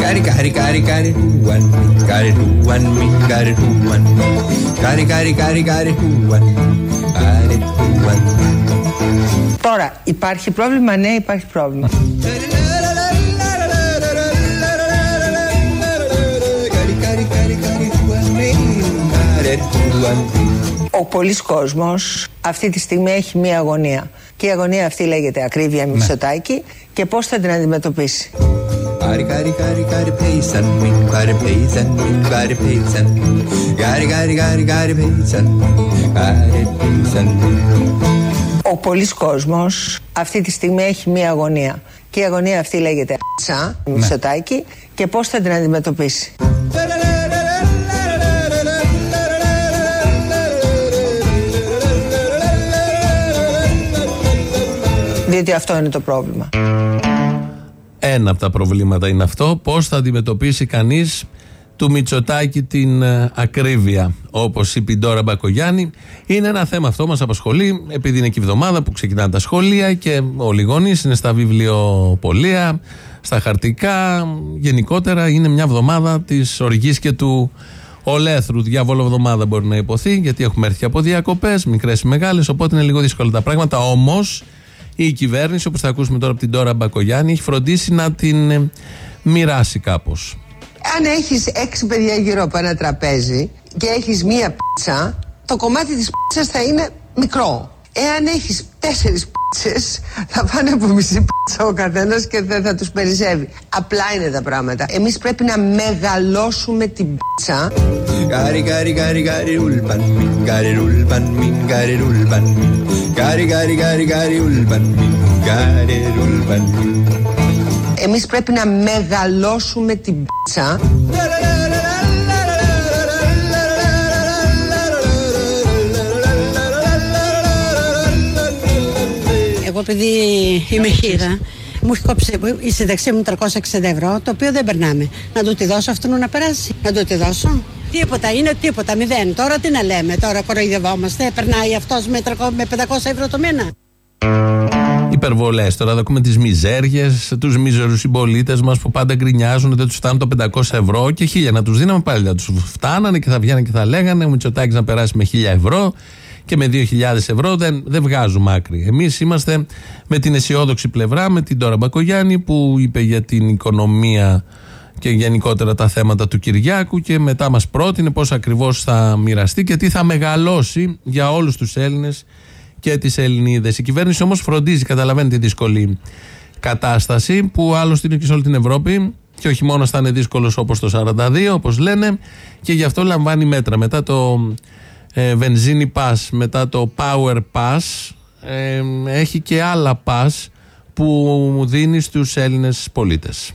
Κάρι, καρι, καρι, καρι, καρι. Κάρι, καρι, καρι, καρι, καρι. Τώρα, υπάρχει πρόβλημα, ναι, υπάρχει πρόβλημα. Ο πολλή κόσμος αυτή τη στιγμή έχει μία αγωνία. Και η αγωνία αυτή λέγεται ακρίβεια Μητσοτάκη και πώς θα την αντιμετωπίσει. Gotta, gotta, gotta, gotta pay something, gotta pay something, gotta pay something. Gotta, gotta, gotta, gotta pay something, gotta pay something. Ο πολλή κόσμος αυτή τη στιγμή έχει μία αγωνία. Και η αγωνία αυτή λέγεται τσα Μητσοτάκη και πώς θα την αντιμετωπίσει. Διότι αυτό είναι το πρόβλημα. Ένα από τα προβλήματα είναι αυτό. Πώς θα αντιμετωπίσει κανείς του Μητσοτάκη την ε, ακρίβεια; Όπως είπε η Ντόρα Μπακογιάννη, είναι ένα θέμα αυτό, μας απασχολεί, επειδή είναι και η εβδομάδα που ξεκινάνε τα σχολεία και όλοι οι γονείς είναι στα βιβλιοπολία, στα χαρτικά. Γενικότερα είναι μια εβδομάδα της οργής και του ολέθρου. Διάβολο εβδομάδα μπορεί να υποθεί, γιατί έχουμε έρθει από διακοπές, μικρές ή μεγάλες, οπότε είναι λίγο δύσκολα τα πράγματα. Όμως η κυβέρνηση, όπως θα ακούσουμε τώρα από την Τώρα Μπακογιάννη, έχει φροντίσει να την ε, μοιράσει κάπως. Αν έχεις έξι παιδιά γύρω από ένα τραπέζι και έχεις μία πίτσα, το κομμάτι της πίτσας θα είναι μικρό. Εάν έχεις τέσσερις πίτσες, θα πάνε από μισή πίτσα ο καθένας και δεν θα τους περισσεύει. Απλά είναι τα πράγματα. Εμείς πρέπει να μεγαλώσουμε την πίτσα Gotta, gotta, gotta, gotta, ulpan min, gotta, ulpan min, gotta, ulpan min. Gotta, gotta, gotta, gotta, ulpan min, gotta, ulpan min. Εμείς πρέπει να μεγαλώσουμε την πίτσα Εγώ επειδή είμαι χείρα, μου έχει κόψει η συνταξία μου 360 ευρώ, το οποίο δεν περνάμε. Να του τη δώσω αυτόν να περάσει. Να του τη δώσω. Τίποτα, είναι τίποτα, μηδέν. Τώρα τι να λέμε, τώρα κοροϊδευόμαστε. Περνάει αυτός με, 300 με 500 ευρώ το μήνα. Υπερβολές τώρα, θα ακούμε τις μιζέριες, τους μίζερους συμπολίτες μας που πάντα γκρινιάζουν ότι δεν τους φτάνουν το 500 ευρώ και χίλια να τους δίναμε πάλι. Θα τους φτάνανε και θα βγαίνανε και θα λέγανε ο Μητσοτάκης να περάσει με 1000 ευρώ και με 2.000 ευρώ δεν, δεν βγάζουμε άκρη. Εμείς είμαστε με την αισιόδοξη πλευρά, με την Τώρα Μπακογιάννη που είπε για την οικονομία και γενικότερα τα θέματα του Κυριάκου και μετά μας πρότεινε πώς ακριβώς θα μοιραστεί και τι θα μεγαλώσει για όλους τους Έλληνες και τις Ελληνίδες. Η κυβέρνηση όμως φροντίζει, καταλαβαίνει τη δύσκολη κατάσταση που άλλωστε είναι και σε όλη την Ευρώπη και όχι μόνο θα είναι δύσκολος όπως το 42 όπως λένε και γι' αυτό λαμβάνει μέτρα. Μετά το ε, Βενζίνη Pass, μετά το Power Pass ε, έχει και άλλα pass που δίνεις στους Έλληνες πολίτες.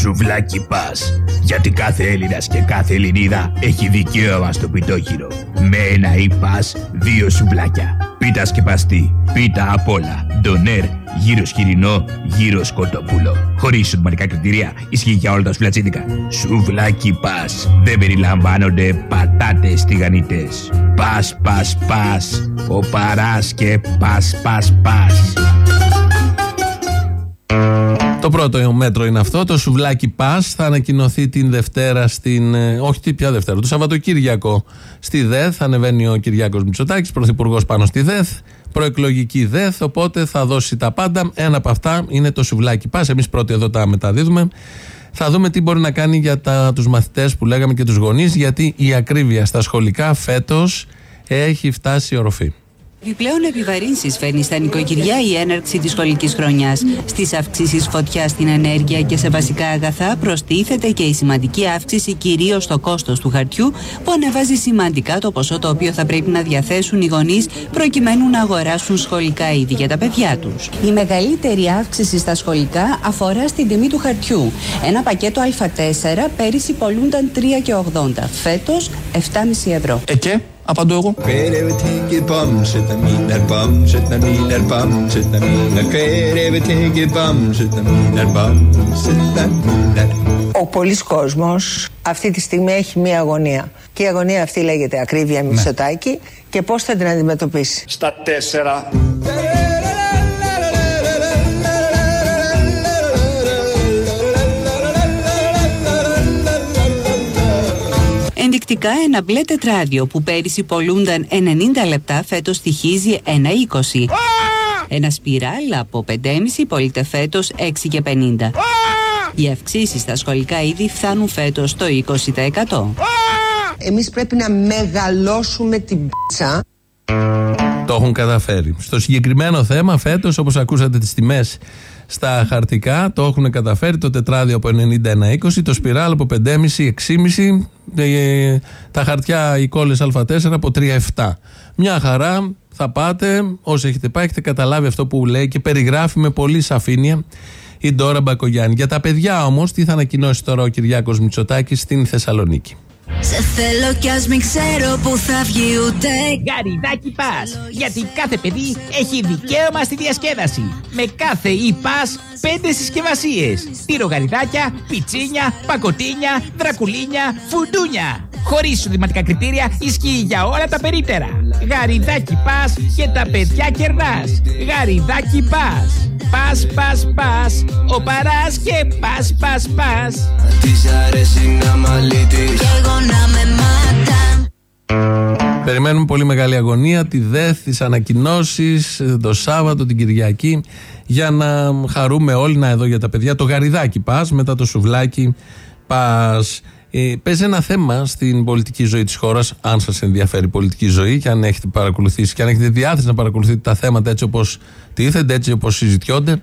Σουβλάκι πας. Γιατί κάθε Έλληνας και κάθε Ελληνίδα έχει δικαίωμα στο πιτόχυρο. Με ένα ή πας, δύο σουβλάκια. Πίτα σκεπαστή, πίτα απ' όλα. Ντονέρ, γύρο χοιρινό, γύρο σκοτοπούλο. Χωρίς σωματικά κριτήρια, ισχύει για όλα τα σουβλατσίδικα. Σουβλάκι πας. Δεν περιλαμβάνονται πατάτες τηγανιτέ. Πας, πας, πας. Ο παράς και πας, πας, πας. Το πρώτο μέτρο είναι αυτό. Το σουβλάκι πας θα ανακοινωθεί την Δευτέρα στην. ε, Όχι, τι πια Δευτέρα, το Σαββατοκύριακο στη ΔΕΘ. Θα ανεβαίνει ο Κυριάκος Μητσοτάκης, πρωθυπουργός πάνω στη ΔΕΘ. Προεκλογική ΔΕΘ, οπότε θα δώσει τα πάντα. Ένα από αυτά είναι το σουβλάκι πας. Εμείς πρώτοι εδώ τα μεταδίδουμε. Θα δούμε τι μπορεί να κάνει για τα, τους μαθητές που λέγαμε και τους γονείς γιατί η ακρίβεια στα σχολικά φέτος έχει φτάσει οροφή. Επιπλέον επιβαρύνσεις φέρνει στα νοικοκυριά η έναρξη της σχολικής χρονιάς. Στις αυξήσεις φωτιά στην ενέργεια και σε βασικά αγαθά προστίθεται και η σημαντική αύξηση κυρίως στο κόστος του χαρτιού που ανεβάζει σημαντικά το ποσό το οποίο θα πρέπει να διαθέσουν οι γονείς προκειμένου να αγοράσουν σχολικά είδη για τα παιδιά τους. Η μεγαλύτερη αύξηση στα σχολικά αφορά στην τιμή του χαρτιού. Ένα πακέτο Α4 πέρυσι πολλούνταν 3,80. Φέτος 7,5 ευρώ. Ε και, Απαντώ εγώ. Ο πολλή κόσμος αυτή τη στιγμή έχει μία αγωνία. Και η αγωνία αυτή λέγεται ακρίβεια Μητσοτάκη και πώς θα την αντιμετωπίσει; Στα τέσσερα. Ενδεικτικά ένα μπλε τετράδιο που πέρυσι πολλούνταν 90 λεπτά φέτος στοιχίζει 1,20. Ένα σπιράλ από 5,5 πωλείται φέτος 6 και 50. Οι αυξήσεις στα σχολικά είδη φτάνουν φέτος το 20%. Εμείς πρέπει να μεγαλώσουμε την πίτσα. Το έχουν καταφέρει. Στο συγκεκριμένο θέμα, φέτος, όπως ακούσατε τις τιμές στα χαρτικά, το έχουν καταφέρει το τετράδιο από 91-20, το σπιράλ από 5,5-6,5, ε, τα χαρτιά οι κόλλες Α4 από 3,7. Μια χαρά, θα πάτε, όσοι έχετε πάει, έχετε καταλάβει αυτό που λέει και περιγράφει με πολύ σαφήνεια η Ντόρα Μπακογιάννη. Για τα παιδιά όμως, τι θα ανακοινώσει τώρα ο Κυριάκος Μητσοτάκης στην Θεσσαλονίκη. Σε θέλω κι ας μην ξέρω που θα βγει ούτε Γαριδάκι Πας, γιατί κάθε παιδί έχει δικαίωμα στη διασκέδαση. Με κάθε e-pass πέντε συσκευασίες. Τυρογαριδάκια, πιτσίνια, πακοτίνια, δρακουλίνια, φουντούνια. Χωρίς εισοδηματικά κριτήρια ισχύει για όλα τα περίπτερα. Γαριδάκι Πας και τα παιδιά κερνάς. Γαριδάκι Πας. Πας, πας, πας, ο παράς και πας, πας, πας. Της αρέσει να μαλίτης Κι εγώ να με μάτα Περιμένουμε πολύ μεγάλη αγωνία, τη ΔΕΘ, τις ανακοινώσεις το Σάββατο, την Κυριακή, για να χαρούμε όλοι να εδώ για τα παιδιά. Το γαριδάκι πας, μετά το σουβλάκι πας. Ε, παίζει ένα θέμα στην πολιτική ζωή της χώρας, αν σας ενδιαφέρει η πολιτική ζωή και αν έχετε παρακολουθήσει και αν έχετε διάθεση να παρακολουθείτε τα θέματα έτσι όπως τίθενται, έτσι όπως συζητιόνται,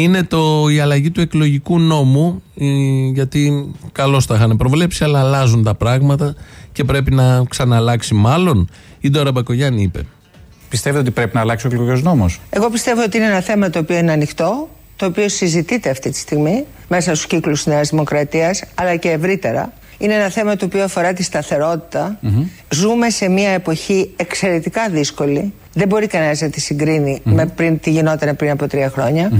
είναι το, η αλλαγή του εκλογικού νόμου. ε, γιατί καλώς τα είχαν προβλέψει, αλλά αλλάζουν τα πράγματα και πρέπει να ξαναλλάξει μάλλον. Η Ντόρα Μπακογιάννη είπε. Πιστεύετε ότι πρέπει να αλλάξει ο εκλογικός νόμος; Εγώ πιστεύω ότι είναι ένα θέμα το οποίο είναι ανοιχτό, το οποίο συζητείται αυτή τη στιγμή μέσα στους κύκλους της Νέας Δημοκρατίας, αλλά και ευρύτερα. Είναι ένα θέμα το οποίο αφορά τη σταθεροτητα Ζούμε σε μια εποχή εξαιρετικά δύσκολη. Δεν μπορεί κανένας να τη συγκρίνει με πριν, τι γινόταν πριν από τρία χρόνια.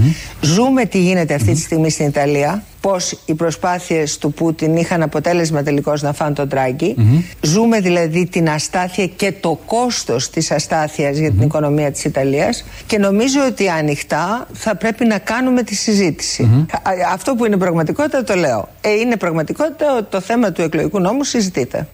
Ζούμε τι γίνεται αυτή τη στιγμή στην Ιταλία. Πώς οι προσπάθειες του Πούτιν είχαν αποτέλεσμα τελικώς να φάνε τον τραγκη Ζούμε δηλαδή την αστάθεια και το κόστος της αστάθειας για την οικονομία της Ιταλίας. Και νομίζω ότι ανοιχτά θα πρέπει να κάνουμε τη συζήτηση. Α- Αυτό που είναι πραγματικότητα το λέω. Ε, είναι πραγματικότητα ότι το θέμα του εκλογικού νόμου συζητείται.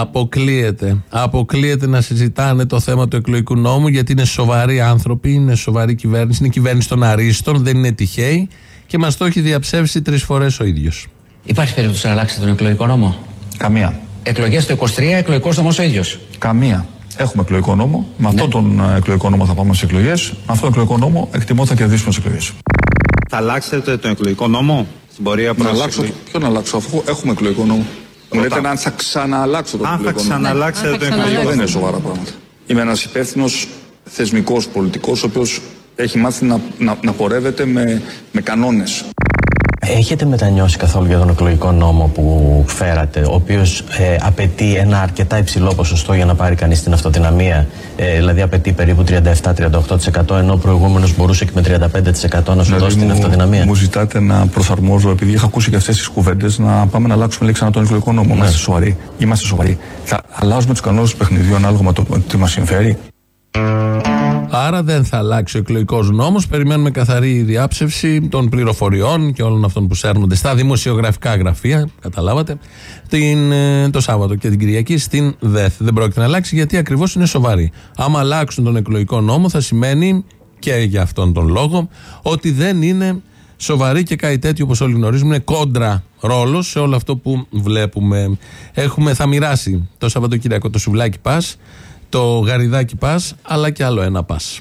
Αποκλείεται. Αποκλείεται να συζητάνε το θέμα του εκλογικού νόμου γιατί είναι σοβαροί άνθρωποι, είναι σοβαρή κυβέρνηση, είναι κυβέρνηση των αρίστων, δεν είναι τυχαίοι και μας το έχει διαψεύσει τρεις φορές ο ίδιος. Υπάρχει περίπτωση να αλλάξετε τον εκλογικό νόμο; Καμία. Εκλογές το 23, εκλογικός νόμος ο ίδιος; Καμία. Έχουμε εκλογικό νόμο. Με αυτόν τον ε, εκλογικό νόμο θα πάμε στις εκλογές. Με αυτόν τον εκλογικό νόμο εκτιμώ θα κερδίσουμε τις εκλογές. Θα αλλάξετε τον εκλογικό νόμο; Στην πορεία Να προς αλλάξω. εκλογή- Ποιο να αλλάξω, αφού έχουμε εκλογικό νόμο. Μου λέτε Ρωτάω. αν θα ξανααλλάξω τον Αν θα εκλογικό νόμο. ξαναλλάξετε τον εκλογικό Δεν είναι νόμο. σοβαρά πράγματα. Είμαι ένας υπεύθυνος θεσμικός πολιτικός, ο οποίος έχει μάθει να, να, να πορεύεται με, με κανόνες. Έχετε μετανιώσει καθόλου για τον εκλογικό νόμο που φέρατε, ο οποίος απαιτεί ένα αρκετά υψηλό ποσοστό για να πάρει κανείς την αυτοδυναμία, ε, δηλαδή απαιτεί περίπου 37-38%, ενώ ο προηγούμενος μπορούσε και με 35% να σου δώσει την αυτοδυναμία; Δηλαδή μου ζητάτε να προσαρμόζω, επειδή είχα ακούσει και αυτές τις κουβέντες, να πάμε να αλλάξουμε λέει, ξανά τον εκλογικό νόμο. Ναι. Είμαστε σοβαροί. Είμαστε σοβαροί. Θα αλλάζουμε τους κανόνες του παιχνιδιού ανάλογα με το τι μας συμφέρει. Άρα δεν θα αλλάξει ο εκλογικός νόμος. Περιμένουμε καθαρή διάψευση των πληροφοριών και όλων αυτών που σέρνονται στα δημοσιογραφικά γραφεία. Καταλάβατε. Την, ε, το Σάββατο και την Κυριακή στην ΔΕΘ. Δεν πρόκειται να αλλάξει γιατί ακριβώς είναι σοβαρή. Άμα αλλάξουν τον εκλογικό νόμο, θα σημαίνει και για αυτόν τον λόγο ότι δεν είναι σοβαρή και κάτι τέτοιο όπως όλοι γνωρίζουμε είναι κόντρα ρόλος σε όλο αυτό που βλέπουμε. Έχουμε, θα μοιράσει το Σαββατοκύριακο το σουβλάκι πας, το γαριδάκι πας, αλλά και άλλο ένα πας.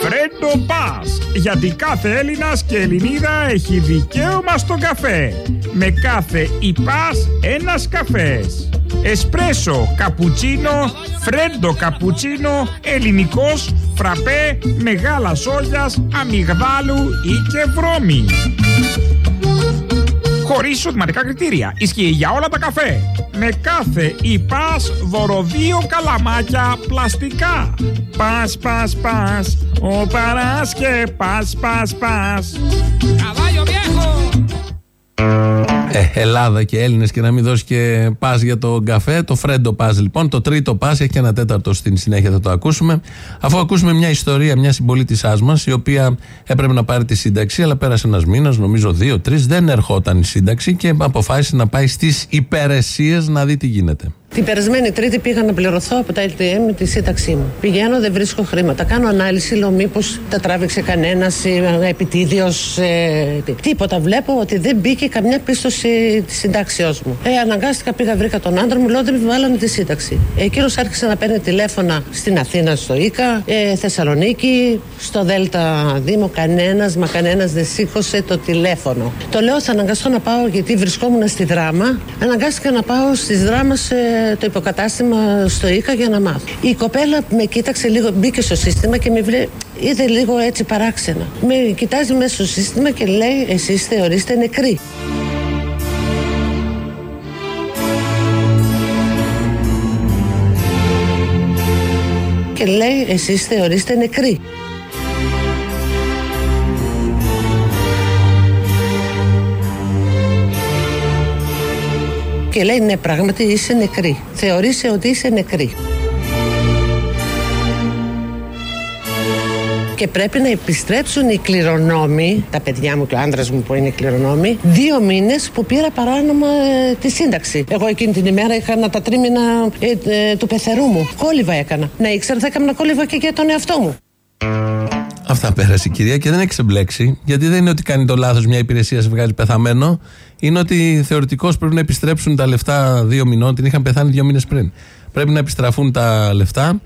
Φρέντο Πας, γιατί κάθε Έλληνας και Ελληνίδα έχει δικαίωμα στον καφέ. Με κάθε ΙΠΑΣ ένας καφές. Εσπρέσο, καπουτσίνο, φρέντο καπουτσίνο, ελληνικός, φραπέ, μεγάλα σόλιας, αμυγδάλου ή και βρώμη. Χωρί εισοδηματικά κριτήρια. Ισχύει για όλα τα καφέ. Με κάθε υπάς δώρο δύο καλαμάκια πλαστικά. Πας, πας, πας. Ο παράς και πας, πας, πας. Καβάλιο viejo! Ε, Ελλάδα και Έλληνες και να μην δώσεις και πας για τον καφέ. Το φρέντο πας λοιπόν. Το τρίτο πας έχει και ένα τέταρτο στην συνέχεια θα το ακούσουμε. Αφού ακούσουμε μια ιστορία μια συμπολίτησάς μας, η οποία έπρεπε να πάρει τη σύνταξη, αλλά πέρασε ένας μήνας, νομίζω δύο-τρει, δεν ερχόταν η σύνταξη και αποφάσισε να πάει στις υπηρεσίες να δει τι γίνεται. Την περασμένη Τρίτη πήγα να πληρωθώ από τα LTM τη σύνταξή μου. Πηγαίνω, δεν βρίσκω χρήματα. Κάνω ανάλυση, λέω μήπως τα τράβηξε κανένας επιτίδιος. Ε, τίποτα. Βλέπω ότι δεν μπήκε καμιά πίστοση της συντάξεώς μου. Ε, αναγκάστηκα, πήγα, βρήκα τον άντρα μου, λέω δεν μου βάλανε τη σύνταξη. Εκείνος άρχισε να παίρνει τηλέφωνα στην Αθήνα, στο ΙΚΑ, ε, Θεσσαλονίκη, στο Δέλτα Δήμο. Κανένας, μα κανένας δεν σήκωσε το τηλέφωνο. Το λέω, θα αναγκαστώ να πάω γιατί βρισκόμουν στη δράμα. Αναγκάστηκα να πάω στις δράμα το υποκατάστημα στο ΙΚΑ για να μάθω. Η κοπέλα με κοίταξε λίγο, μπήκε στο σύστημα και με βρε, είδε λίγο έτσι παράξενα. Με κοιτάζει μέσα στο σύστημα και λέει: Εσείς θεωρείστε νεκροί. Και λέει: Εσείς θεωρείστε νεκροί. Και λέει ναι πράγματι είσαι νεκρή. Θεωρείσαι ότι είσαι νεκρή. Και πρέπει να επιστρέψουν οι κληρονόμοι, τα παιδιά μου και ο άντρα μου που είναι κληρονόμοι, δύο μήνες που πήρα παράνομα ε, τη σύνταξη. Εγώ εκείνη την ημέρα είχα τα τρίμηνα ε, ε, του πεθερού μου. Κόλυβα έκανα. Να ήξερα θα έκανα κόλυβα και για τον εαυτό μου. Αυτά πέρασε η κυρία και δεν έχει ξεμπλέξει. Γιατί δεν είναι ότι κάνει το λάθος μια υπηρεσία σε βγάζει πεθαμένο. Είναι ότι θεωρητικώς πρέπει να επιστρέψουν τα λεφτά δύο μηνών. Την είχαν πεθάνει δύο μήνες πριν. Πρέπει να επιστραφούν τα λεφτά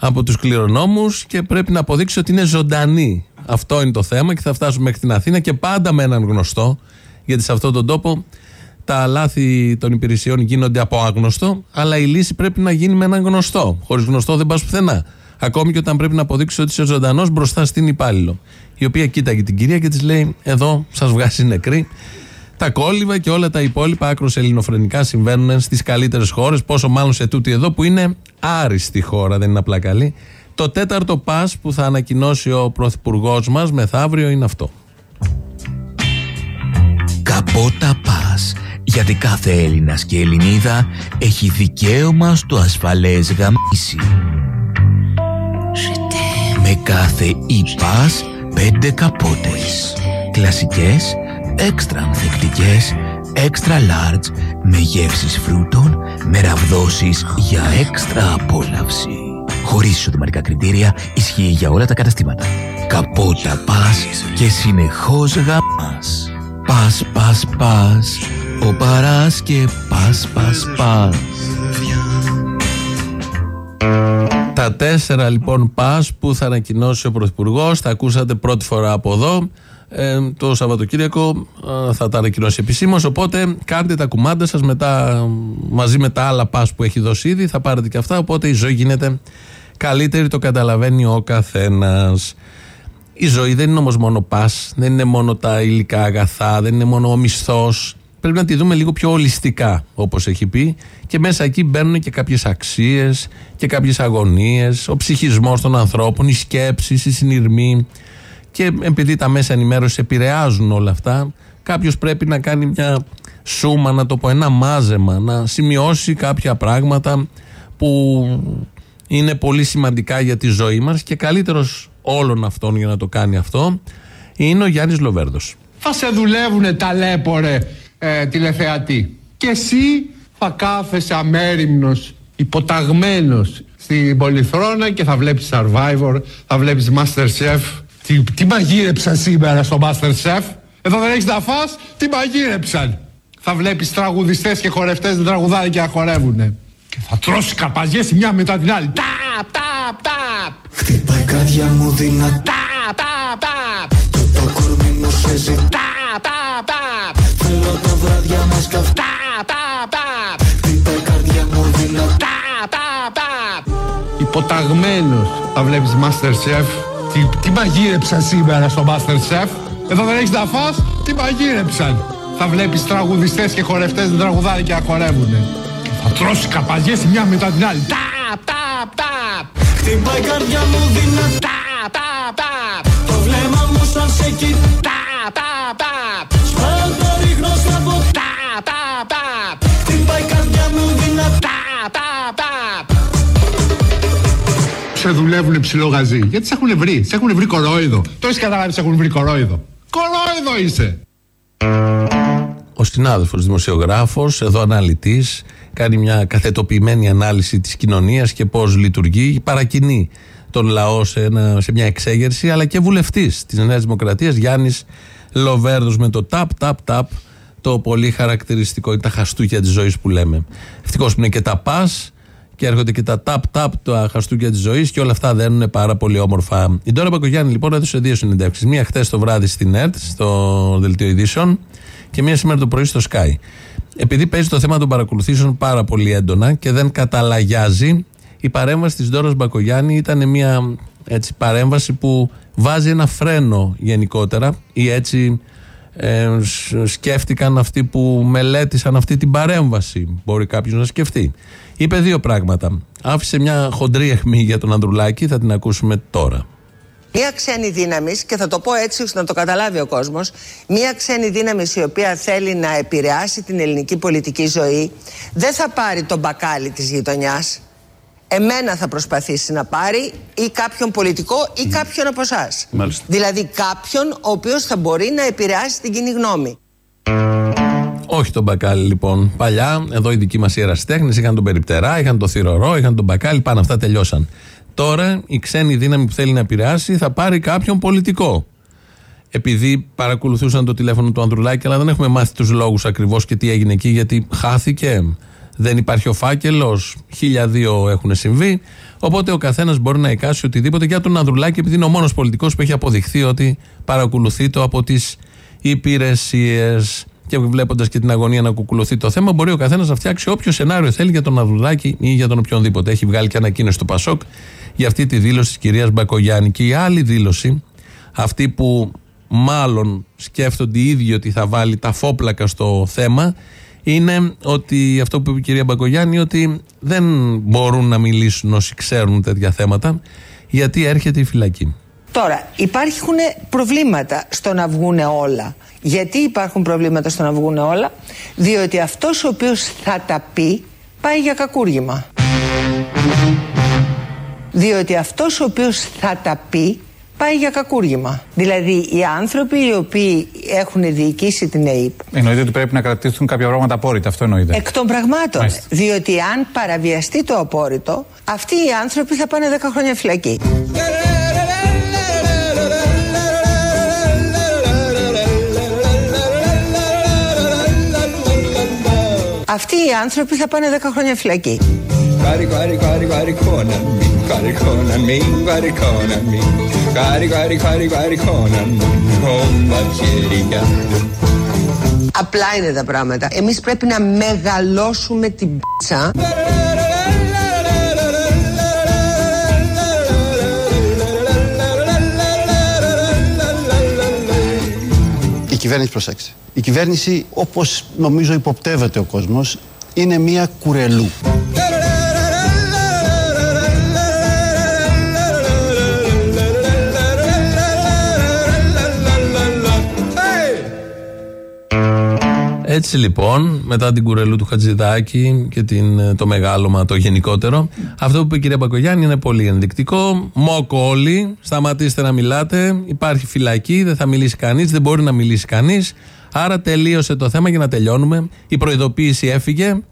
από τους κληρονόμους και πρέπει να αποδείξει ότι είναι ζωντανή. Αυτό είναι το θέμα και θα φτάσουμε μέχρι την Αθήνα και πάντα με έναν γνωστό. Γιατί σε αυτόν τον τόπο τα λάθη των υπηρεσιών γίνονται από άγνωστο, αλλά η λύση πρέπει να γίνει με έναν γνωστό. Χωρίς γνωστό δεν πας πουθενά. Ακόμη και όταν πρέπει να αποδείξει ότι είσαι ζωντανός μπροστά στην υπάλληλο. Η οποία κοίταγε την κυρία και της λέει: Εδώ σας βγάζει νεκρή. Τα κόλληβα και όλα τα υπόλοιπα άκρος ελληνοφρενικά συμβαίνουν στις καλύτερες χώρες. Πόσο μάλλον σε τούτη εδώ που είναι άριστη χώρα, δεν είναι απλά καλή. Το τέταρτο πας που θα ανακοινώσει ο πρωθυπουργός μας μεθαύριο είναι αυτό. Καπότα πας. Γιατί κάθε Έλληνας και Ελληνίδα έχει δικαίωμα στο ασφαλές γαμίσι. Με κάθε ΙΠΑΣ πέντε καπότες. Κλασικές, έξτρα ανθεκτικές, έξτρα large, με γεύσεις φρούτων, με ραβδόσεις για έξτρα απόλαυση. Χωρίς ισοδηματικά κριτήρια, ισχύει για όλα τα καταστήματα. Καπότα πας και συνεχώς γαμάς. Πας, πας, πας, ο παράς και πας, πας, πας. Τα τέσσερα λοιπόν πας που θα ανακοινώσει ο Πρωθυπουργός, τα ακούσατε πρώτη φορά από εδώ. Ε, το Σαββατοκύριακο ε, θα τα ανακοινώσει επισήμως. Οπότε κάντε τα κουμάντα σας μετά μαζί με τα άλλα πας που έχει δώσει ήδη. Θα πάρετε και αυτά. Οπότε η ζωή γίνεται καλύτερη, το καταλαβαίνει ο καθένας. Η ζωή δεν είναι όμως μόνο πας, δεν είναι μόνο τα υλικά αγαθά, δεν είναι μόνο ο μισθός. Πρέπει να τη δούμε λίγο πιο ολιστικά, όπως έχει πει. Και μέσα εκεί μπαίνουν και κάποιες αξίες και κάποιες αγωνίες, ο ψυχισμός των ανθρώπων, οι σκέψεις, οι συνειρμοί. Και επειδή τα μέσα ενημέρωσης επηρεάζουν όλα αυτά, κάποιος πρέπει να κάνει μια σούμα, να το πω, ένα μάζεμα, να σημειώσει κάποια πράγματα που είναι πολύ σημαντικά για τη ζωή μας και καλύτερος όλων αυτών για να το κάνει αυτό είναι ο Γιάννης Λοβέρδος. Θα σε δουλεύουνε ταλέπορε ε, τηλεθεατή. Και εσύ θα κάθεσαι αμέριμνος, υποταγμένος στην Πολυθρόνα και θα βλέπεις Survivor, θα βλέπεις Masterchef. Τι, τι μαγείρεψαν σήμερα στο Masterchef; Εδώ δεν έχεις να φας, τι μαγείρεψαν. Θα βλέπεις τραγουδιστές και χορευτές δεν τραγουδάνε και να χορεύουνε. Και θα τρώσει καρπαζιές η μια μετά την άλλη. Ταπ, ταπ, ταπ. Χτυπάει καρδιά μου δυνατά. Ταπ, ταπ, ταπ. Και το κορμί μου σε ζητά. Ταπ, ταπ, ταπ. Θέλω τα βράδια μας καυτά. Ταπ, ταπ, ταπ. Χτυπάει καρδιά μου δυνατά. Ταπ, ταπ, ταπ. Υποταγμένος θα βλέπεις Masterchef. Τι, τι μαγείρεψαν σήμερα στο Masterchef; Εδώ δεν έχεις να φας, τι μαγείρεψαν; θα βλέπεις τραγουδιστές και χορευτές να τραγουδάνε και να χορεύουνε. Θα τρώσει καπαγιές η μια μετά την άλλη. Ταπ, ταπ, ταπ. Χτυπάει η καρδιά μου δυνατά Ταπ, ταπ, ταπ. Το βλέμμα μου σαν σε κοιτά Ταπ, ταπ, ταπ. Σπάω το ρίχνω στα ποτά Ταπ, ταπ, ταπ. Χτυπάει η καρδιά μου δυνατά Ταπ, ταπ, ταπ. Σε δουλεύουνε ψιλογαζί. Γιατί σε έχουν βρει. Σε έχουν βρει κορόιδο. Το έχεις καταλάβει σε έχουν βρει κορόιδο. Κορόιδο είσαι. Ο συνάδελφος δημοσιογράφος, εδώ αναλυτής, κάνει μια καθετοποιημένη ανάλυση της κοινωνίας και πώς λειτουργεί, παρακινεί τον λαό σε, ένα, σε μια εξέγερση, αλλά και βουλευτής της Νέας Δημοκρατίας, Γιάννης Λοβέρδος, με το ταπ, ταπ, ταπ, το πολύ χαρακτηριστικό, είναι τα χαστούκια της ζωής που λέμε. Ευτυχώς που είναι και τα πας, και έρχονται και τα ταπ ταπ τα χαστούκια της ζωής και όλα αυτά δένουν πάρα πολύ όμορφα. Η Ντόρα Μπακογιάννη λοιπόν έδωσε δύο συνεντεύξεις. Μία χθες το βράδυ στην ΕΡΤ, στο Δελτίο Ειδήσεων, και μία σήμερα το πρωί στο Sky. Επειδή παίζει το θέμα των παρακολουθήσεων πάρα πολύ έντονα και δεν καταλαγιάζει, η παρέμβαση της Ντόρας Μπακογιάννη ήταν μια έτσι, παρέμβαση που βάζει ένα φρένο γενικότερα ή έτσι ε, σ- σκέφτηκαν αυτοί που μελέτησαν αυτή την παρέμβαση. Μπορεί κάποιος να σκεφτεί. Είπε δύο πράγματα. Άφησε μια χοντρή αιχμή για τον Ανδρουλάκη, θα την ακούσουμε τώρα. Μία ξένη δύναμη, και θα το πω έτσι ώστε να το καταλάβει ο κόσμος, μία ξένη δύναμη η οποία θέλει να επηρεάσει την ελληνική πολιτική ζωή, δεν θα πάρει τον μπακάλι της γειτονιάς. Εμένα θα προσπαθήσει να πάρει ή κάποιον πολιτικό ή κάποιον από εσάς. Μάλιστα. Δηλαδή κάποιον ο οποίος θα μπορεί να επηρεάσει την κοινή γνώμη. Όχι τον μπακάλι λοιπόν. Παλιά, εδώ οι δικοί μας ιεραστέχνε είχαν τον περιπτερά, είχαν τον θηρορό, είχαν τον μπακάλι, πάνω αυτά τελειώσαν. Τώρα η ξένη δύναμη που θέλει να επηρεάσει θα πάρει κάποιον πολιτικό. Επειδή παρακολουθούσαν το τηλέφωνο του Ανδρουλάκη, αλλά δεν έχουμε μάθει τους λόγους ακριβώς και τι έγινε εκεί, γιατί χάθηκε, δεν υπάρχει ο φάκελος, χίλια δύο έχουν συμβεί. Οπότε ο καθένας μπορεί να εικάσει οτιδήποτε για τον Ανδρουλάκη, επειδή είναι ο μόνος πολιτικός που έχει αποδειχθεί ότι παρακολουθεί το από τις υπηρεσίες. Και βλέποντας και την αγωνία να κουκουλωθεί το θέμα, μπορεί ο καθένας να φτιάξει όποιο σενάριο θέλει για τον Ανδρουλάκη ή για τον οποιονδήποτε. Έχει βγάλει και ανακοίνωση του Πασόκ για αυτή τη δήλωση της κυρίας Μπακογιάννη. Και η άλλη δήλωση, αυτή που μάλλον σκέφτονται οι ίδιοι ότι θα βάλει τα φόπλακα στο θέμα, είναι ότι αυτό που είπε η κυρία Μπακογιάννη, ότι δεν μπορούν να μιλήσουν όσοι ξέρουν τέτοια θέματα, γιατί έρχεται η φυλακή. Τώρα, υπάρχουν προβλήματα στο να βγούνε όλα. Γιατί υπάρχουν προβλήματα στο να βγούνε όλα, διότι αυτός ο οποίος θα τα πει πάει για κακούργημα. Διότι αυτός ο οποίος θα τα πει πάει για κακούργημα. Δηλαδή οι άνθρωποι οι οποίοι έχουν διοικήσει την ΕΕΠ Εννοείται ότι πρέπει να κρατήσουν κάποια πράγματα απόρριτα. Αυτό εννοείται. Εκ των πραγμάτων. Μάλιστα. Διότι αν παραβιαστεί το απόρριτο, αυτοί οι άνθρωποι θα πάνε 10 χρόνια φυλακή. Αυτοί οι άνθρωποι θα πάνε 10 χρόνια φυλακή. Κάρι, κάρι, κάρι, κάρι, κόναν μη, κάρι, κόναν μη, κάρι, κόναν μη. Κάρι, κάρι, κάρι, κάρι, κόναν μη, κόμμα χέρια. Απλά είναι τα πράγματα. Εμείς πρέπει να μεγαλώσουμε την πίτσα. Η κυβέρνηση, προσέξτε. Η κυβέρνηση, όπως νομίζω υποπτεύεται ο κόσμος, είναι μία κουρελού. Έτσι λοιπόν, μετά την κουρελού του Χατζηδάκη και την, το μεγάλωμα το γενικότερο, αυτό που είπε η κυρία Μπακογιάννη είναι πολύ ενδεικτικό. Μόκο όλοι, σταματήστε να μιλάτε. Υπάρχει φυλακή, δεν θα μιλήσει κανείς, δεν μπορεί να μιλήσει κανείς. Άρα τελείωσε το θέμα για να τελειώνουμε. Η προειδοποίηση έφυγε,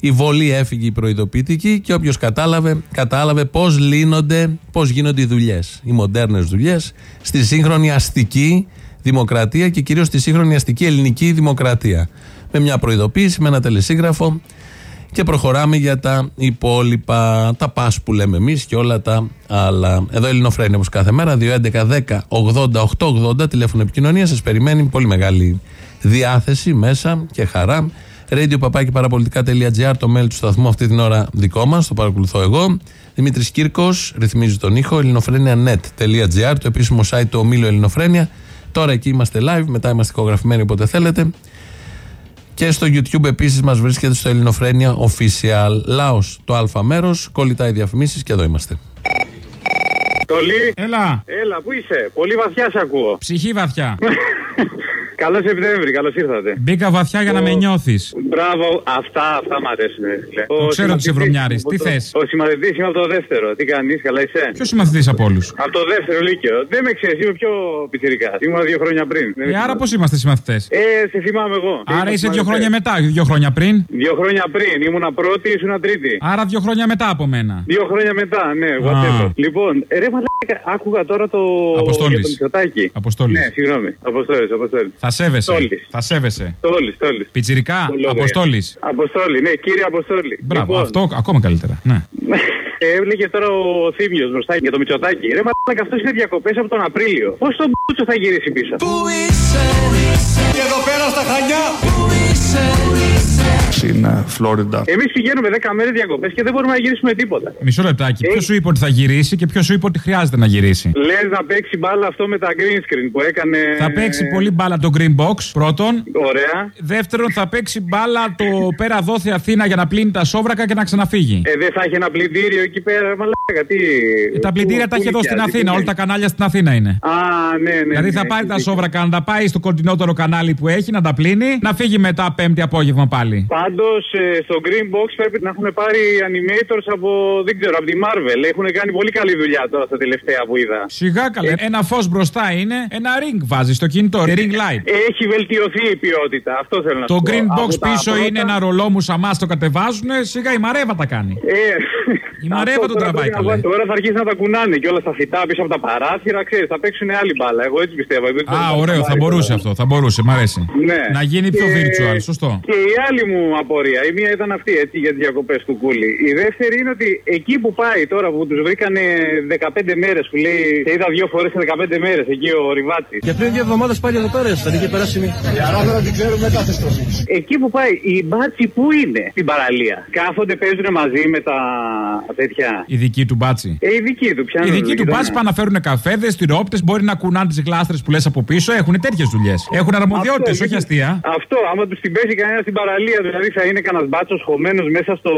η βολή έφυγε η προειδοποιητική και όποιος κατάλαβε, κατάλαβε πώς λύνονται, πώς γίνονται οι δουλειές. Οι μοντέρνες δουλειές στη σύγχρονη αστική δημοκρατία και κυρίως στη σύγχρονη αστική ελληνική δημοκρατία. Με μια προειδοποίηση, με ένα τελεσίγραφο και προχωράμε για τα υπόλοιπα, τα πας που λέμε εμείς και όλα τα άλλα. Εδώ Ελληνοφρένια όπως κάθε μέρα, 2.11.10.80.880 τηλέφωνο επικοινωνίας σας περιμένει πολύ μεγάλη διάθεση μέσα και χαρά. Radio παπάκι παραπολιτικά.gr το mail του σταθμού αυτή την ώρα δικό μας, το παρακολουθώ εγώ. Δημήτρης Κύρκος ρυθμίζει τον ήχο, ελληνοφρένια.net.gr το επίσημο site του ομίλου Ελληνοφρένια. Τώρα εκεί είμαστε live, μετά είμαστε ηχογραφημένοι όποτε θέλετε. Και στο YouTube επίσης μας βρίσκεται στο Ελληνοφρένια Official. Λάος το Α μέρος, κολλητά οι διαφημίσεις και εδώ είμαστε. Τολί. Έλα. Έλα, πού είσαι; Πολύ βαθιά σε ακούω. Ψυχή βαθιά. Καλό Σεπτέμβρη, καλώς ήρθατε. Μπήκα βαθιά για να με νιώθεις. Μπράβο, αυτά, αυτά μ' αρέσουν. φίλε. Το ξέρω ότι είσαι βρωμιάρης. Τι θες; Ο συμμαθητής είμαι από το δεύτερο. Τι κάνεις, καλά είσαι; Ποιος συμμαθητής από όλους; Από το δεύτερο λύκειο. Δεν με ξέρεις, είμαι πιο πιτσυρικά. Ήμουν δύο χρόνια πριν. Δεν με Ε, άρα θυμάσαι. πώς είμαστε συμμαθητές; Ε, σε θυμάμαι εγώ. Άρα είσαι δύο χρόνια μετά, όχι δύο χρόνια πριν; Δύο χρόνια πριν. Ήμουνα πρώτη, ήσουν τρίτη. Άρα δύο χρόνια μετά από μένα. Δύο χρόνια μετά, ναι, whatever. Λοιπόν, ρε μαλάκα, άκουγα τώρα το. Αποστόλης. για το Μητσοτάκη. Αποστόλης. Ναι, συγγνώμη. Αποστόλης, Αποστόλης. Θα σέβεσαι. Στόλης. Θα σέβεσαι. Στόλη, Στόλη. Πιτσιρικά, Αποστόλης. Αποστόλη, ναι, κύριε Αποστόλη. Μπράβο, Λοιπόν, αυτό ακόμα καλύτερα. Ναι. ε, Έβλεγες τώρα ο Θήμιος μπροστά για το Μητσοτάκη. Ρε μαλάκα, αυτό είναι διακοπές από τον Απρίλιο. Πώς τον μπούτσο θα γυρίσει πίσω; Πού είσαι, και εδώ πέρα στα Χανιά. Πού είσαι, Στην ε, Φλόριντα. Εμείς πηγαίνουμε 10 μέρε διακοπές και δεν μπορούμε να γυρίσουμε τίποτα. Μισό λεπτάκι. Ποιος σου είπε ότι θα γυρίσει και ποιος σου είπε ότι χρειάζεται να γυρίσει; Λες να παίξει μπάλα αυτό με τα green screen που έκανε. Θα παίξει πολύ μπάλα το Green Box, πρώτον. Ωραία. Δεύτερον, θα παίξει μπάλα το πέρα δόθε Αθήνα για να πλύνει τα σόβρακα και να ξαναφύγει. Ε, δεν θα έχει ένα πλυντήριο εκεί πέρα, μαλάκα. Τι. Ε, τα πλυντήρια τα έχει εδώ στην νοικιάζει, Αθήνα. τι Όλα τα κανάλια στην Αθήνα είναι. Α, ναι, ναι. Δηλαδή ναι, θα πάρει τα έχει σόβρακα να τα πάει στο κοντινότερο κανάλι που έχει, να τα πλύνει, να φύγει μετά πέμπτη απόγευμα πάλι. Πάντως στο Green Box πρέπει να έχουν πάρει animators από, δεν ξέρω, από τη Marvel. Έχουν κάνει πολύ καλή δουλειά τώρα στα τελευταία που είδα. Σιγά καλέ. Ένα φως μπροστά είναι, ένα ring βάζεις στο κινητό. Ring light. Έχει βελτιωθεί η ποιότητα. Αυτό θέλω να Το σου πω. green box Από τα πίσω πρώτα- είναι ένα ρολό μου σαμά το κατεβάζουν. Σιγά η μαρέβα τα κάνει. Ε, Η μαρέβα αυτό τον τώρα τραβάει πρέπει να καλέ. βάλει. Τώρα θα αρχίσει να τα κουνάνε και όλα στα φυτά πίσω από τα παράθυρα, ξέρεις, θα παίξουν άλλη μπάλα. Εγώ έτσι πιστεύω. Δεν ξέρω Α, αν ωραίο, θα πάρει μπορούσε τώρα. αυτό, θα μπορούσε, μ' αρέσει. Ναι. Να γίνει πιο Και- virtual, σωστό. Και η άλλη μου απορία, η μία ήταν αυτή έτσι για τις διακοπές του Κούλι. Η δεύτερη είναι ότι εκεί που πάει τώρα που τους βρήκανε 15 μέρες που λέει σε είδα δύο φορές σε 15 μέρες εκεί ο Ριβάτη. Και πριν δύο εβδομάδες πάλι εδώ πέρα ήσασταν, είχε περάσει μία. Άρα δεν την ξέρουμε κάθε στροφή. Εκεί που πάει, οι μπάτσι πού είναι στην παραλία. Κάθονται, παίζουν μαζί με τα τέτοια. Η δική του μπάτσι. Ε, η δική του Οι πιάνουν. δικοί του γειτονιά. μπάτσι πάνε να φέρουν καφέδες, τυρόπτε, μπορεί να κουνάνε τις γλάστρες που λες από πίσω. Έχουν τέτοιες δουλειές. Έχουν αρμοδιότητες, Αυτό, όχι γιατί- αστεία. Αυτό, άμα τους την πέσει κανένας στην παραλία, δηλαδή θα είναι κανένας μπάτσος χωμένος μέσα στο.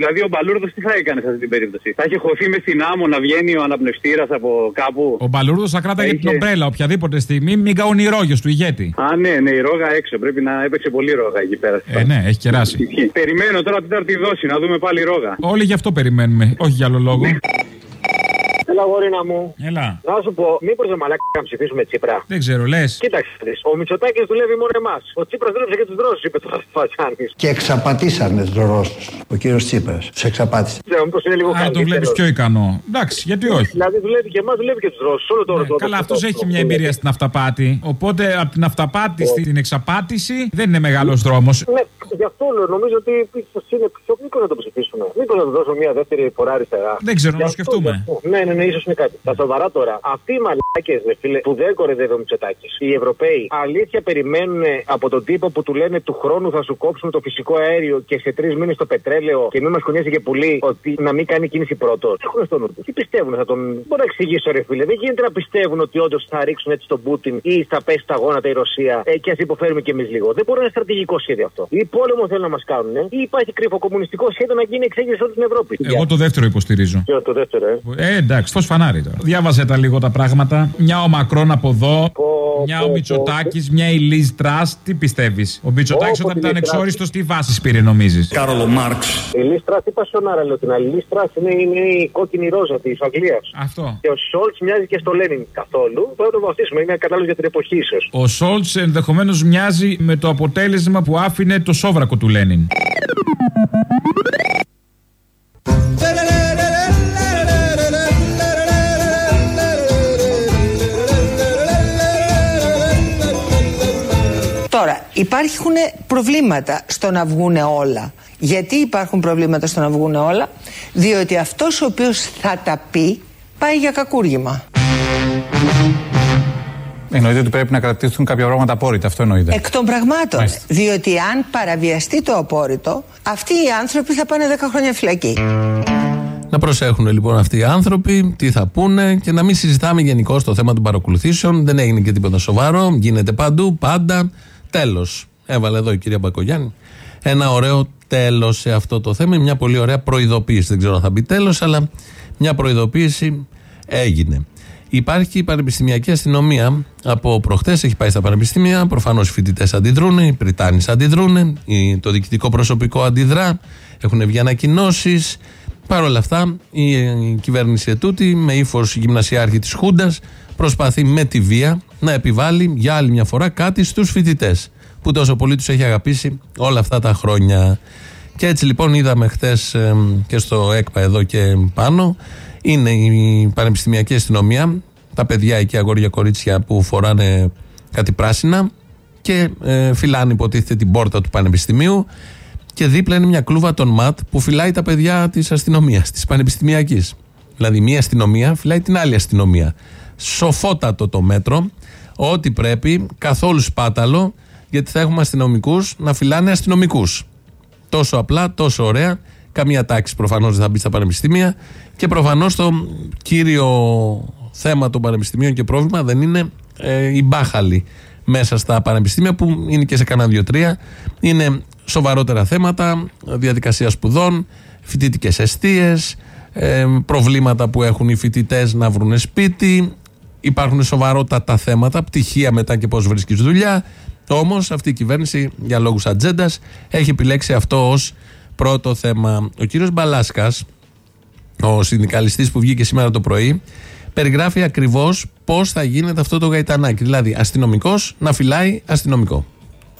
Δηλαδή ο Μπαλούρδος τι θα έκανε σε αυτή την περίπτωση; Θα είχε χωθεί μες στην άμμο να βγαίνει ο αναπνευστήρας από κάπου; Ο Μπαλούρδος θα κράταγε την ομπρέλα οποιαδήποτε στιγμή, μην καούν οι ρόγες του ηγέτη. Α, ναι, ναι, η ρόγα έξω. Πρέπει να έπαιξε πολύ ρόγα εκεί πέρα. Ε, ναι, έχει κεράσει. Περιμένω τώρα τέταρτη δόση να δούμε πάλι ρόγα. Όλοι γι' αυτό περιμένουμε, όχι για άλλο λόγο. Έλα, γορίνα μου. Έλα. Να σου πω, μήπως δεν μαλάκα να ψηφίσουμε Τσίπρα; Δεν ξέρω, λες. Κοίταξε, δεις, ο Μητσοτάκης δουλεύει μόνο εμάς. Ο Τσίπρας δούλεψε και τους Ρώσου, είπε τώρα ο Φατσάνη. Και εξαπατήσανε τους Ρώσου. Ο κύριος Τσίπρας. Του εξαπάτησε. Ξέρω, μήπως είναι λίγο Α, το καλύτερο. βλέπεις πιο ικανό. Εντάξει, γιατί όχι. Δηλαδή δουλεύει και εμάς, δουλεύει και τους Ρώσου. Όλο το το- Ναι, Καλά, το- αυτός το- έχει το- μια το- εμπειρία στην αυταπάτη. Οπότε από την αυταπάτη στην εξαπάτηση δεν είναι μεγάλος δρόμος. Ναι, γι' αυτό λέω, νομίζω ότι ίσως είναι πιο μικρό να το ψηφίσουμε. Μήπως να του δώσω μια δεύτερη φορά αριστερά. Δεν ξέρω, να Γι' το αυτό, σκεφτούμε. γι' αυτό. Ναι, ναι, ναι, ίσως είναι κάτι. Τα σοβαρά τώρα. Αυτοί οι μαλάκες, ρε φίλε, που δεν κορεδεύει ο Μητσοτάκης. Οι Ευρωπαίοι αλήθεια περιμένουν από τον τύπο που του λένε του χρόνου θα σου κόψουμε το φυσικό αέριο και σε τρεις μήνες το πετρέλαιο και μην μας κουνιάσει και πουλί ότι να μην κάνει κίνηση πρώτος. Τι έχουν στο νου τους. Τι πιστεύουν, θα τον. Μπορώ να εξηγήσω, ρε φίλε. Δεν γίνεται να πιστεύουν ότι όντως θα ρίξουν έτσι τον Πούτιν ή θα πέσει τα γόνατα η Ρωσία ε, και ας υποφέρουμε κι εμείς λίγο. Δεν μπορεί να είναι στρατηγικό σχέδιο αυτό. Ή πόλεμο θέλουν να μας κάνουν, ε, ή υπάρχει κρυφό κομμουνιστικό σχέδιο να γίνει εξέγερση σε όλη την Ευρώπη. Εγώ το δεύτερο υποστηρίζω. Ποιο το δεύτερο, ε; Ε, εντάξει, φω φανάρι τώρα. Διάβασε τα λίγο τα πράγματα. Μια ο Μακρόν από εδώ, μια ο πω, Μητσοτάκης, μια η Λίζ Τρας. Τι πιστεύεις; Ο Μητσοτάκης Πω, πω, όταν τη ήταν Λίζ Τρας. εξόριστος, τι βάσεις πήρε, νομίζεις; Κάρολο Μάρξ. Η Λίστρα, τι πασιονάρα λέω την άλλη. Η Λίστρα είναι, είναι η κόκκινη ρόζα της Αγγλίας. Αυτό. Και ο Σόλτς μοιάζει και στο Λένιν καθόλου. Πρέπει να το βαφτίσουμε. Είναι κατάλληλο για την εποχή ίσως. Ο Σόλτς ενδεχομένως μοιάζει με το αποτέλεσμα που άφηνε το σόβρακο του Λένιν. Τώρα, υπάρχουν προβλήματα στο να βγουν όλα. Γιατί υπάρχουν προβλήματα στο να βγουν όλα, διότι αυτός ο οποίος θα τα πει πάει για κακούργημα. Εννοείται ότι πρέπει να κρατήσουν κάποια πράγματα απόρριτα. Αυτό εννοείται. Εκ των πραγμάτων. Μάλιστα. Διότι αν παραβιαστεί το απόρριτο, αυτοί οι άνθρωποι θα πάνε 10 χρόνια φυλακή. Να προσέχουν λοιπόν αυτοί οι άνθρωποι, τι θα πούνε και να μην συζητάμε γενικώ το θέμα των παρακολουθήσεων. Δεν έγινε και τίποτα σοβαρό. Γίνεται παντού, πάντα. Τέλος. έβαλε εδώ η κυρία Μπακογιάννη, ένα ωραίο τέλος σε αυτό το θέμα. Μια πολύ ωραία προειδοποίηση. Δεν ξέρω αν θα μπει τέλος, αλλά μια προειδοποίηση έγινε. Υπάρχει η πανεπιστημιακή αστυνομία. Από προχτές έχει πάει στα πανεπιστήμια. Προφανώς οι φοιτητές αντιδρούν, οι Πριτάνοι αντιδρούν, η- το διοικητικό προσωπικό αντιδρά. Έχουν βγει ανακοινώσεις. Παρ' όλα αυτά, η, η κυβέρνηση ετούτη, με ύφος γυμνασιάρχη της Χούντας, προσπαθεί με τη βία να επιβάλλει για άλλη μια φορά κάτι στους φοιτητές. Που τόσο πολύ τους έχει αγαπήσει όλα αυτά τα χρόνια. Και έτσι λοιπόν είδαμε χθε και στο ΕΚΠΑ εδώ και πάνω, είναι η πανεπιστημιακή αστυνομία, τα παιδιά εκεί, αγόρια κορίτσια που φοράνε κάτι πράσινα και ε, φυλάνε υποτίθεται την πόρτα του πανεπιστημίου και δίπλα είναι μια κλούβα των ΜΑΤ που φυλάει τα παιδιά της αστυνομίας, της πανεπιστημιακής. Δηλαδή, μία αστυνομία φυλάει την άλλη αστυνομία. Σοφότατο το μέτρο, ό,τι πρέπει, καθόλου σπάταλο, γιατί θα έχουμε αστυνομικούς να φυλάνε αστυνομικούς. Τόσο απλά, τόσο ωραία. Καμία τάξη προφανώς δεν θα μπει στα πανεπιστήμια. Και προφανώς το κύριο θέμα των πανεπιστημίων και πρόβλημα δεν είναι ε, οι μπάχαλοι μέσα στα πανεπιστήμια που είναι και σε κανένα δύο-τρία. Είναι σοβαρότερα θέματα, διαδικασία σπουδών, φοιτητικές αιστείες, ε, προβλήματα που έχουν οι φοιτητές να βρουν σπίτι. Υπάρχουν σοβαρότατα θέματα, πτυχία μετά και πώς βρίσκεις δουλειά. Όμως αυτή η κυβέρνηση για λόγους ατζέντας έχει επιλέξει αυτό ως πρώτο θέμα. Ο κύριος Μπαλάσκας, ο συνδικαλιστής που βγήκε σήμερα το πρωί, περιγράφει ακριβώς πώς θα γίνεται αυτό το γαϊτανάκι. Δηλαδή, αστυνομικός να φυλάει αστυνομικό.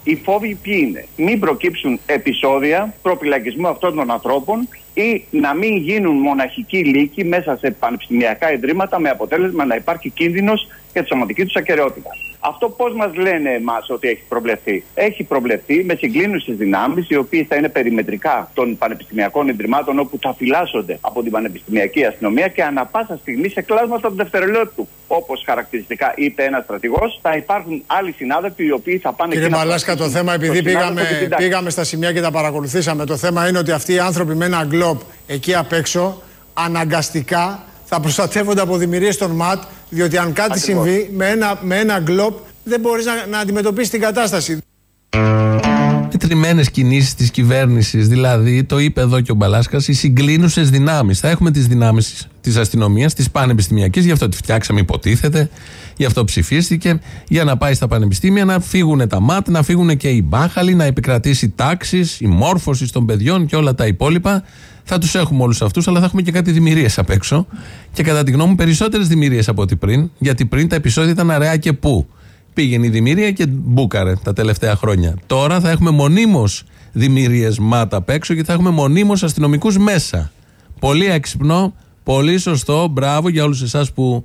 Οι φόβοι ποιοι είναι; Μην προκύψουν επεισόδια προπυλακισμού αυτών των ανθρώπων ή να μην γίνουν μοναχικοί λύκοι μέσα σε πανεπιστημιακά ιδρύματα με αποτέλεσμα να υπάρχει κίνδυνος για τη σωματική τους ακαιρεότητα. Αυτό πώς μας λένε εμάς ότι έχει προβλεφθεί; Έχει προβλεφθεί με συγκλίνουσε δυνάμεις, οι οποίες θα είναι περιμετρικά των πανεπιστημιακών ιδρυμάτων, όπου θα φυλάσσονται από την πανεπιστημιακή αστυνομία και ανα πάσα στιγμή σε κλάσματα του δευτερολέπτου. Όπως χαρακτηριστικά είπε ένας στρατηγός, θα υπάρχουν άλλοι συνάδελφοι οι οποίοι θα πάνε Κύριε εκεί να Μαλάσκα, το προασπίσουν θέμα, επειδή τον συνάδελφο πήγαμε, και την τάξη. πήγαμε στα σημεία και τα παρακολουθήσαμε, το θέμα είναι ότι αυτοί οι άνθρωποι με ένα γκλόπ εκεί απ' έξω αναγκαστικά θα προστατεύονται από δημιουργίες των ΜΑΤ, διότι αν κάτι Ακριβώς. συμβεί με ένα, με ένα γκλόπ δεν μπορείς να, να αντιμετωπίσεις την κατάσταση. Μετρημένε κινήσεις της κυβέρνησης, δηλαδή, το είπε εδώ και ο Μπαλάσκας, οι συγκλίνουσες δυνάμεις. Θα έχουμε τις δυνάμεις της αστυνομίας, της πανεπιστημιακής, γι' αυτό τη φτιάξαμε, υποτίθεται, γι' αυτό ψηφίστηκε, για να πάει στα πανεπιστήμια να φύγουν τα ΜΑΤ, να φύγουν και οι μπάχαλοι, να επικρατήσει τάξη, η μόρφωση των παιδιών και όλα τα υπόλοιπα. Θα τους έχουμε όλους αυτούς, αλλά θα έχουμε και κάτι δημιουργίες απ' έξω. Και κατά τη γνώμη μου, περισσότερες δημιουργίες από ό,τι πριν, γιατί πριν τα επεισόδια ήταν αραιά και πού. Πήγαινε η δημιουργία και μπούκαρε τα τελευταία χρόνια. Τώρα θα έχουμε μονίμως δημιουργίες ΜΑΤ απ' έξω και θα έχουμε μονίμως αστυνομικούς μέσα. Πολύ έξυπνο, πολύ σωστό. Μπράβο για όλους εσάς που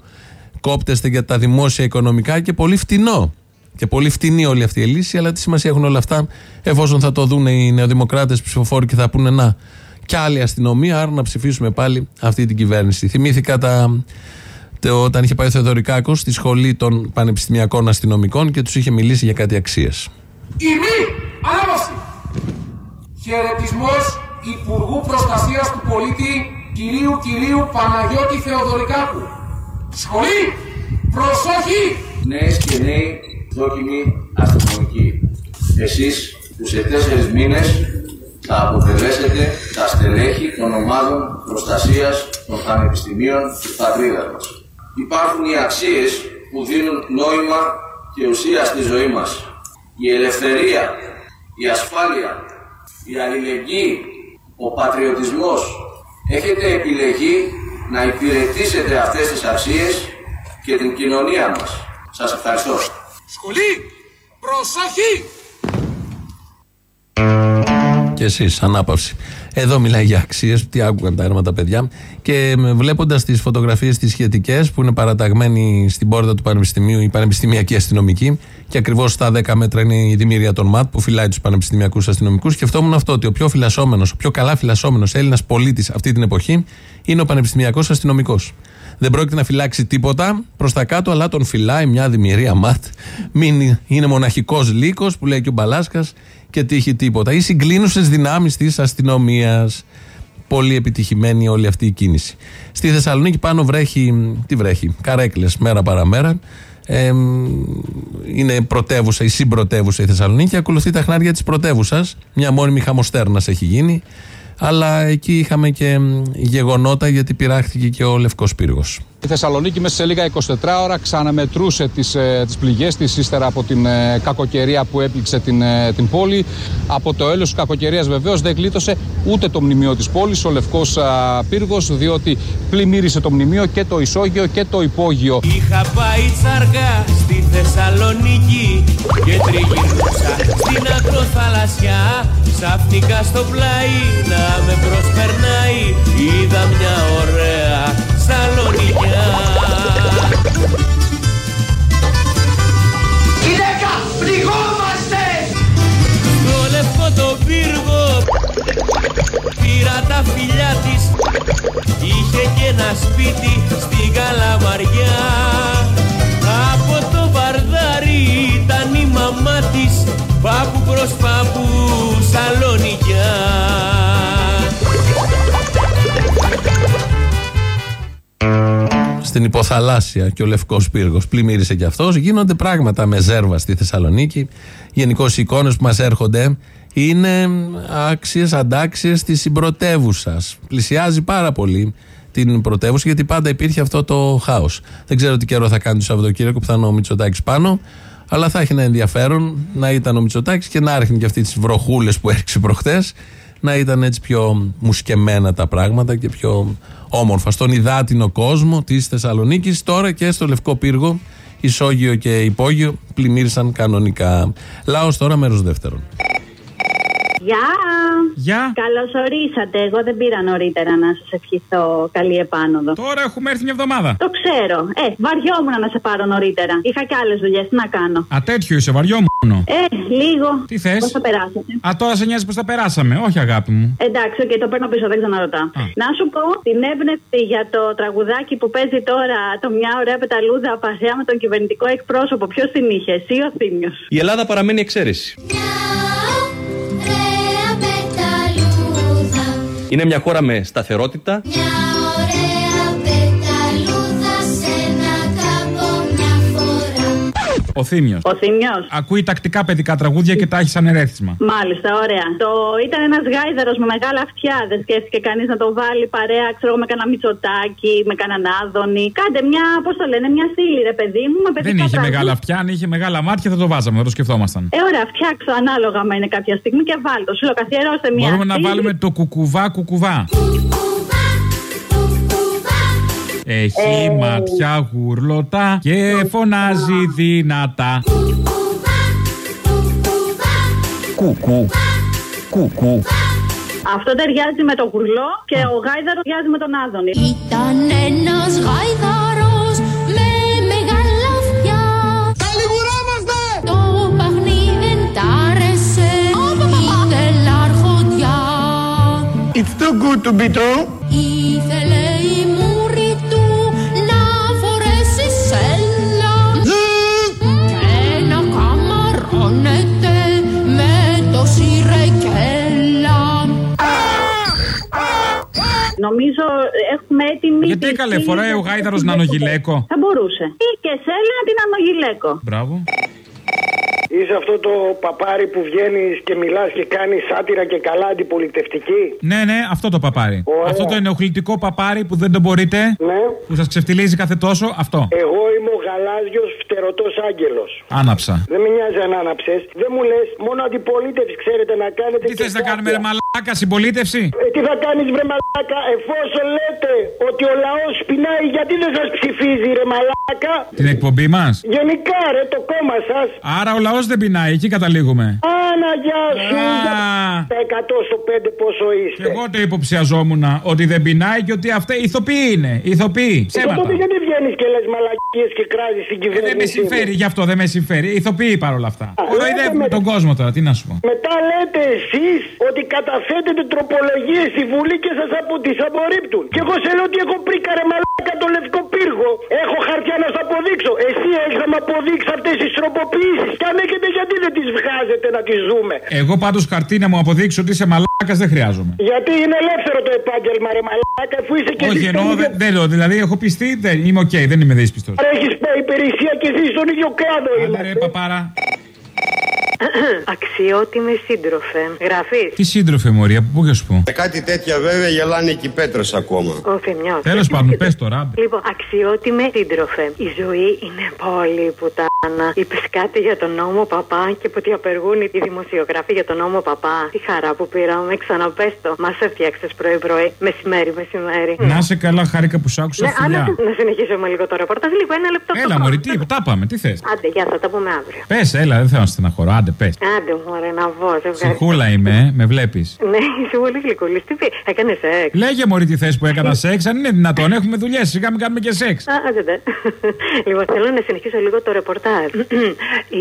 κόπτεστε για τα δημόσια οικονομικά και πολύ φτηνό. Και πολύ φτηνή όλη αυτή η λύση, αλλά τι σημασία έχουν όλα αυτά εφόσον θα το δουν οι νεοδημοκράτες ψηφοφόροι και θα πούνε να. Κι άλλη αστυνομία, άρα να ψηφίσουμε πάλι αυτή την κυβέρνηση. Θυμήθηκα τα, το- όταν είχε πάει ο Θεοδωρικάκος στη σχολή των πανεπιστημιακών αστυνομικών και τους είχε μιλήσει για κάτι αξίες. Ιμή, ανάβαση. Χαιρετισμός Υπουργού Προστασίας του Πολίτη κυρίου κυρίου Παναγιώτη Θεοδωρικάκου. Σχολή, προσοχή. Νέες και νέοι δόκιμοι αστυνομικοί. Εσείς που σε τέσσερις μήνες θα αποτελέσετε τα στελέχη των ομάδων προστασίας των πανεπιστημίων της πατρίδας μας. Υπάρχουν οι αξίες που δίνουν νόημα και ουσία στη ζωή μας. Η ελευθερία, η ασφάλεια, η αλληλεγγύη, ο πατριωτισμός. Έχετε επιλεγεί να υπηρετήσετε αυτές τις αξίες και την κοινωνία μας. Σας ευχαριστώ. Σχολή, προσοχή. Και εσείς, ανάπαυση. Εδώ μιλάει για αξίες. Τι άκουγαν τα έρμα τα παιδιά. Και βλέποντας τις φωτογραφίες τις σχετικές που είναι παραταγμένοι στην πόρτα του Πανεπιστημίου, η Πανεπιστημιακή Αστυνομική, και ακριβώς στα 10 μέτρα είναι η δημιουργία των ΜΑΤ που φυλάει τους πανεπιστημιακούς αστυνομικούς. Σκεφτόμουν αυτό, ότι ο πιο φυλασσόμενος, ο πιο καλά φυλασσόμενος Έλληνας πολίτης αυτή την εποχή είναι ο Πανεπιστημιακός Αστυνομικός. Δεν πρόκειται να φυλάξει τίποτα προς τα κάτω, αλλά τον φυλάει μια δημιουργία ΜΑΤ. Μην είναι μοναχικός λύκος που λέει και ο Μπαλάσκας και τύχει τίποτα. Ή συγκλίνουσες δυνάμεις της αστυνομίας. Πολύ επιτυχημένη όλη αυτή η κίνηση. Στη Θεσσαλονίκη πάνω βρέχει. Τι βρέχει, καρέκλες μέρα παραμέρα. Ε, είναι πρωτεύουσα, η συμπρωτεύουσα η Θεσσαλονίκη. Ακολουθεί τα χνάρια της πρωτεύουσας. Μια μόνιμη χαμοστέρνας έχει γίνει. Αλλά εκεί είχαμε και μ, γεγονότα γιατί πειράχθηκε και ο Λευκός Πύργος. Η Θεσσαλονίκη μέσα σε λίγα 24 ώρα ξαναμετρούσε τις, ε, τις πληγές της ύστερα από την ε, κακοκαιρία που έπληξε την, ε, την πόλη. Από το έλεος της κακοκαιρίας βεβαίως δεν γλίτωσε ούτε το μνημείο της πόλης, ο Λευκός α, Πύργος, διότι πλημμύρισε το μνημείο και το ισόγειο και το υπόγειο. Είχα πάει τσάργα στη Θεσσαλονίκη και τριγυρούσα στην ακροθαλασσιά Ξαφνικά στο πλάι να με προσπερνάει είδα μια ωραία σαλονικιά Γυναίκα, πληγόμαστε! Στο λευκό το πύργο πήρα τα φιλιά της. Είχε και ένα σπίτι στην Καλαμαριά. Από το βαρδάρι ήταν η μαμά της πάπου προς πάπου σαλονικιά Στην υποθαλάσσια και ο Λευκός Πύργος πλημμύρισε κι αυτός. Γίνονται πράγματα με ζέρβα στη Θεσσαλονίκη. Γενικώς οι εικόνες που μας έρχονται είναι άξιες, αντάξιες της συμπρωτεύουσας. Πλησιάζει πάρα πολύ την πρωτεύουσα γιατί πάντα υπήρχε αυτό το χάος. Δεν ξέρω τι καιρό θα κάνει το Σαββατοκύριακο που θα είναι ο Μητσοτάκης πάνω. Αλλά θα έχει ένα ενδιαφέρον να ήταν ο Μητσοτάκης και να άρχινε και αυτή τις βροχούλες που έριξε προχτέ. Να ήταν έτσι πιο μουσκεμένα τα πράγματα και πιο όμορφα. Στον υδάτινο κόσμο της Θεσσαλονίκης, τώρα και στο Λευκό Πύργο, Ισόγειο και Υπόγειο πλημμύρισαν κανονικά. Λάο τώρα, μέρος δεύτερον. Γεια! Γεια! Καλώς ορίσατε. Εγώ δεν πήρα νωρίτερα να σας ευχηθώ καλή επάνωδο. Τώρα έχουμε έρθει μια εβδομάδα. Το ξέρω. Ε, βαριόμουν να σε πάρω νωρίτερα. Είχα και άλλες δουλειές. Τι να κάνω; Α, τέτοιο είσαι, βαριόμουν. Ε, λίγο. Τι θες; Πώς θα περάσετε; Α, τώρα σε νοιάζει πώ θα περάσαμε. Όχι, αγάπη μου. Εντάξει, και το παίρνω πίσω, δεν ξαναρωτάω. Να σου πω την έμπνευση για το τραγουδάκι που παίζει τώρα το μια ωραία πεταλούδα παρέα με τον κυβερνητικό εκπρόσωπο. Ποιος την είχε, εσύ ο Θήμιος; Η Ελλάδα παραμένει εξαίρεση. Είναι μια χώρα με σταθερότητα. Ο Θήμιος. Ο Θήμιος. Ακούει τακτικά παιδικά τραγούδια και τα έχει σαν ερέθισμα. Μάλιστα, ωραία. Το ήταν ένας γάιδαρος με μεγάλα αυτιά. Δεν σκέφτηκε κανείς να το βάλει παρέα, ξέρω εγώ, με κανένα μυτσοτάκι, με κανέναν άδωνη. Κάντε μια, πώς το λένε, μια στήλη, ρε παιδί μου, με παιδικά Δεν είχε τραγούδια. μεγάλα αυτιά, αν είχε μεγάλα μάτια θα το βάζαμε, θα το σκεφτόμασταν. Ε, ωραία, φτιάξω ανάλογα με είναι κάποια στιγμή και βάλτε. Σου λέω, καθιερώστε μια. Μπορούμε να στήλη. βάλουμε το κουκουβά κουκουβά. Έχει Ε. μάτια γουρλωτά και φωνάζει δυνατά. Κουκου. Κουκου. Αυτό ταιριάζει με το γουρλό και ο γάιδαρος ταιριάζει με τον άδωνη. Ήταν ένας γάιδαρος με μεγάλα αυτιά Καλιγουράμαστε! Το παιχνίδι τ' άρεσε Ήθελε αρχοντιά It's too good to be true. Ήθελε Νομίζω έχουμε έτοιμη. Γιατί τη καλέ στήλη φοράει ο του γάιδαρος Κωστή να είναι ο γυλαίκο. Θα μπορούσε. Ή και σέλα την ανογυλέκο. Μπράβο. Είσαι αυτό το παπάρι που βγαίνεις και μιλάς και κάνεις σάτυρα και καλά αντιπολιτευτική; Ναι, ναι, αυτό το παπάρι. Ωραία. Αυτό το ενοχλητικό παπάρι που δεν το μπορείτε. Ναι. Που σας ξεφτιλίζει κάθε τόσο. Αυτό. Εγώ είμαι ο γαλάζιος φτερωτός άγγελος. Άναψα. Δεν με νοιάζει αν άναψες. Δεν μου λες μόνο αντιπολίτευση ξέρετε να κάνετε. Τι θες να κάνουμε, ρε μαλάκα, συμπολίτευση; Ε, τι θα κάνεις, βρε μαλάκα, εφόσον λέτε ότι ο λαός πεινάει, γιατί δεν σας ψηφίζει, ρε μαλάκα; Την εκπομπή μας; Γενικά, ρε, το κόμμα σας. Άρα ο λαός δεν πεινάει, εκεί καταλήγουμε. Άναγια σου. Α. Τα 100 στο 5 πόσο είστε. Και εγώ το υποψιαζόμουν ότι δεν πεινάει και ότι αυτοί ηθοποιοί είναι. Ηθοποιοί. Ε, Ψέματα. τότε γιατί βγαίνεις και λες μαλακίες και κράζεις την Ε, κυβέρνηση. δεν με συμφέρει, γι' αυτό δεν με συμφέρει. Ηθοποιοί παρόλα αυτά. Α, Κοροϊδεύουμε λέτε τον κόσμο τώρα, τι να σου πω. Μετά λέτε εσείς ότι καταθέτετε τροπολογίες στη Βουλή και σας απο, τις απορρίπτουν. Και εγώ σε λέω ότι έχω προίκα ρε μαλάκα το λευκό πύργο. Έχω χαρτιά για να σας αποδείξω. Εσύ έχεις να μου αποδείξεις αυτές τις τροποποιήσεις. Και αν έχετε, γιατί δεν τις βγάζετε να τις δούμε. Εγώ πάντως χαρτί να μου αποδείξω ότι είσαι μαλάκας δεν χρειάζομαι. Γιατί είναι ελεύθερο το επάγγελμα, ρε μαλάκα, αφού είσαι και Όχι εσύ εννοώ, στον δεν, ίδιο- δεν λέω. Δηλαδή έχω πειστεί, δεν, είμαι οκ, δεν είμαι δύσπιστος. Άρα έχεις πάει υπηρεσία και εσύ στον ίδιο κλάδο είμαστε. Ρε παπάρα. Αξιότιμε σύντροφε. Γραφή. Τι σύντροφε Μωρία, πού για σου πω; Με κάτι τέτοια βέβαια γελάνε και οι πέτρες ακόμα. Ο Θεμιός. Τέλος πάντων, πες τώρα. άντε. Λοιπόν, αξιότιμε σύντροφε. Η ζωή είναι πολύ πουτάνα. Είπες κάτι για τον νόμο παπά και που ότι απεργούν οι δημοσιογράφοι για τον νόμο παπά. Τι χαρά που πήραμε, ξαναπες το. Μα έφτιαξε πρωί-πρωί, μεσημέρι, μεσημέρι. Να σε καλά, χάρηκα που σ' άκουσα Ναι, φιλιά. άντε, να συνεχίσουμε λίγο το ρεπορτάζ. Λίγο, ένα λεπτό. Έλα, Μωρή, τι, τα πάμε, τι θες; Άντε, γεια, θα τα πούμε αύριο. Πες, έλα, δεν θέλω να στεναχωρώ, άντε, πες. Άντε, μωρέ, να βγω, σε ευχαριστώ. Ψυχούλα είμαι, ε, με βλέπεις. Ναι, είσαι πολύ γλυκούλης. Τι πει, έκανε σεξ; Λέγε Μωρή τι θε που έκανα σεξ, αν είναι δυνατόν, έχουμε δουλειές, σιγά μην κάνουμε και σεξ. Α, άντε, δε. Λοιπόν, θέλω να συνεχίσω λίγο το ρεπορτάζ.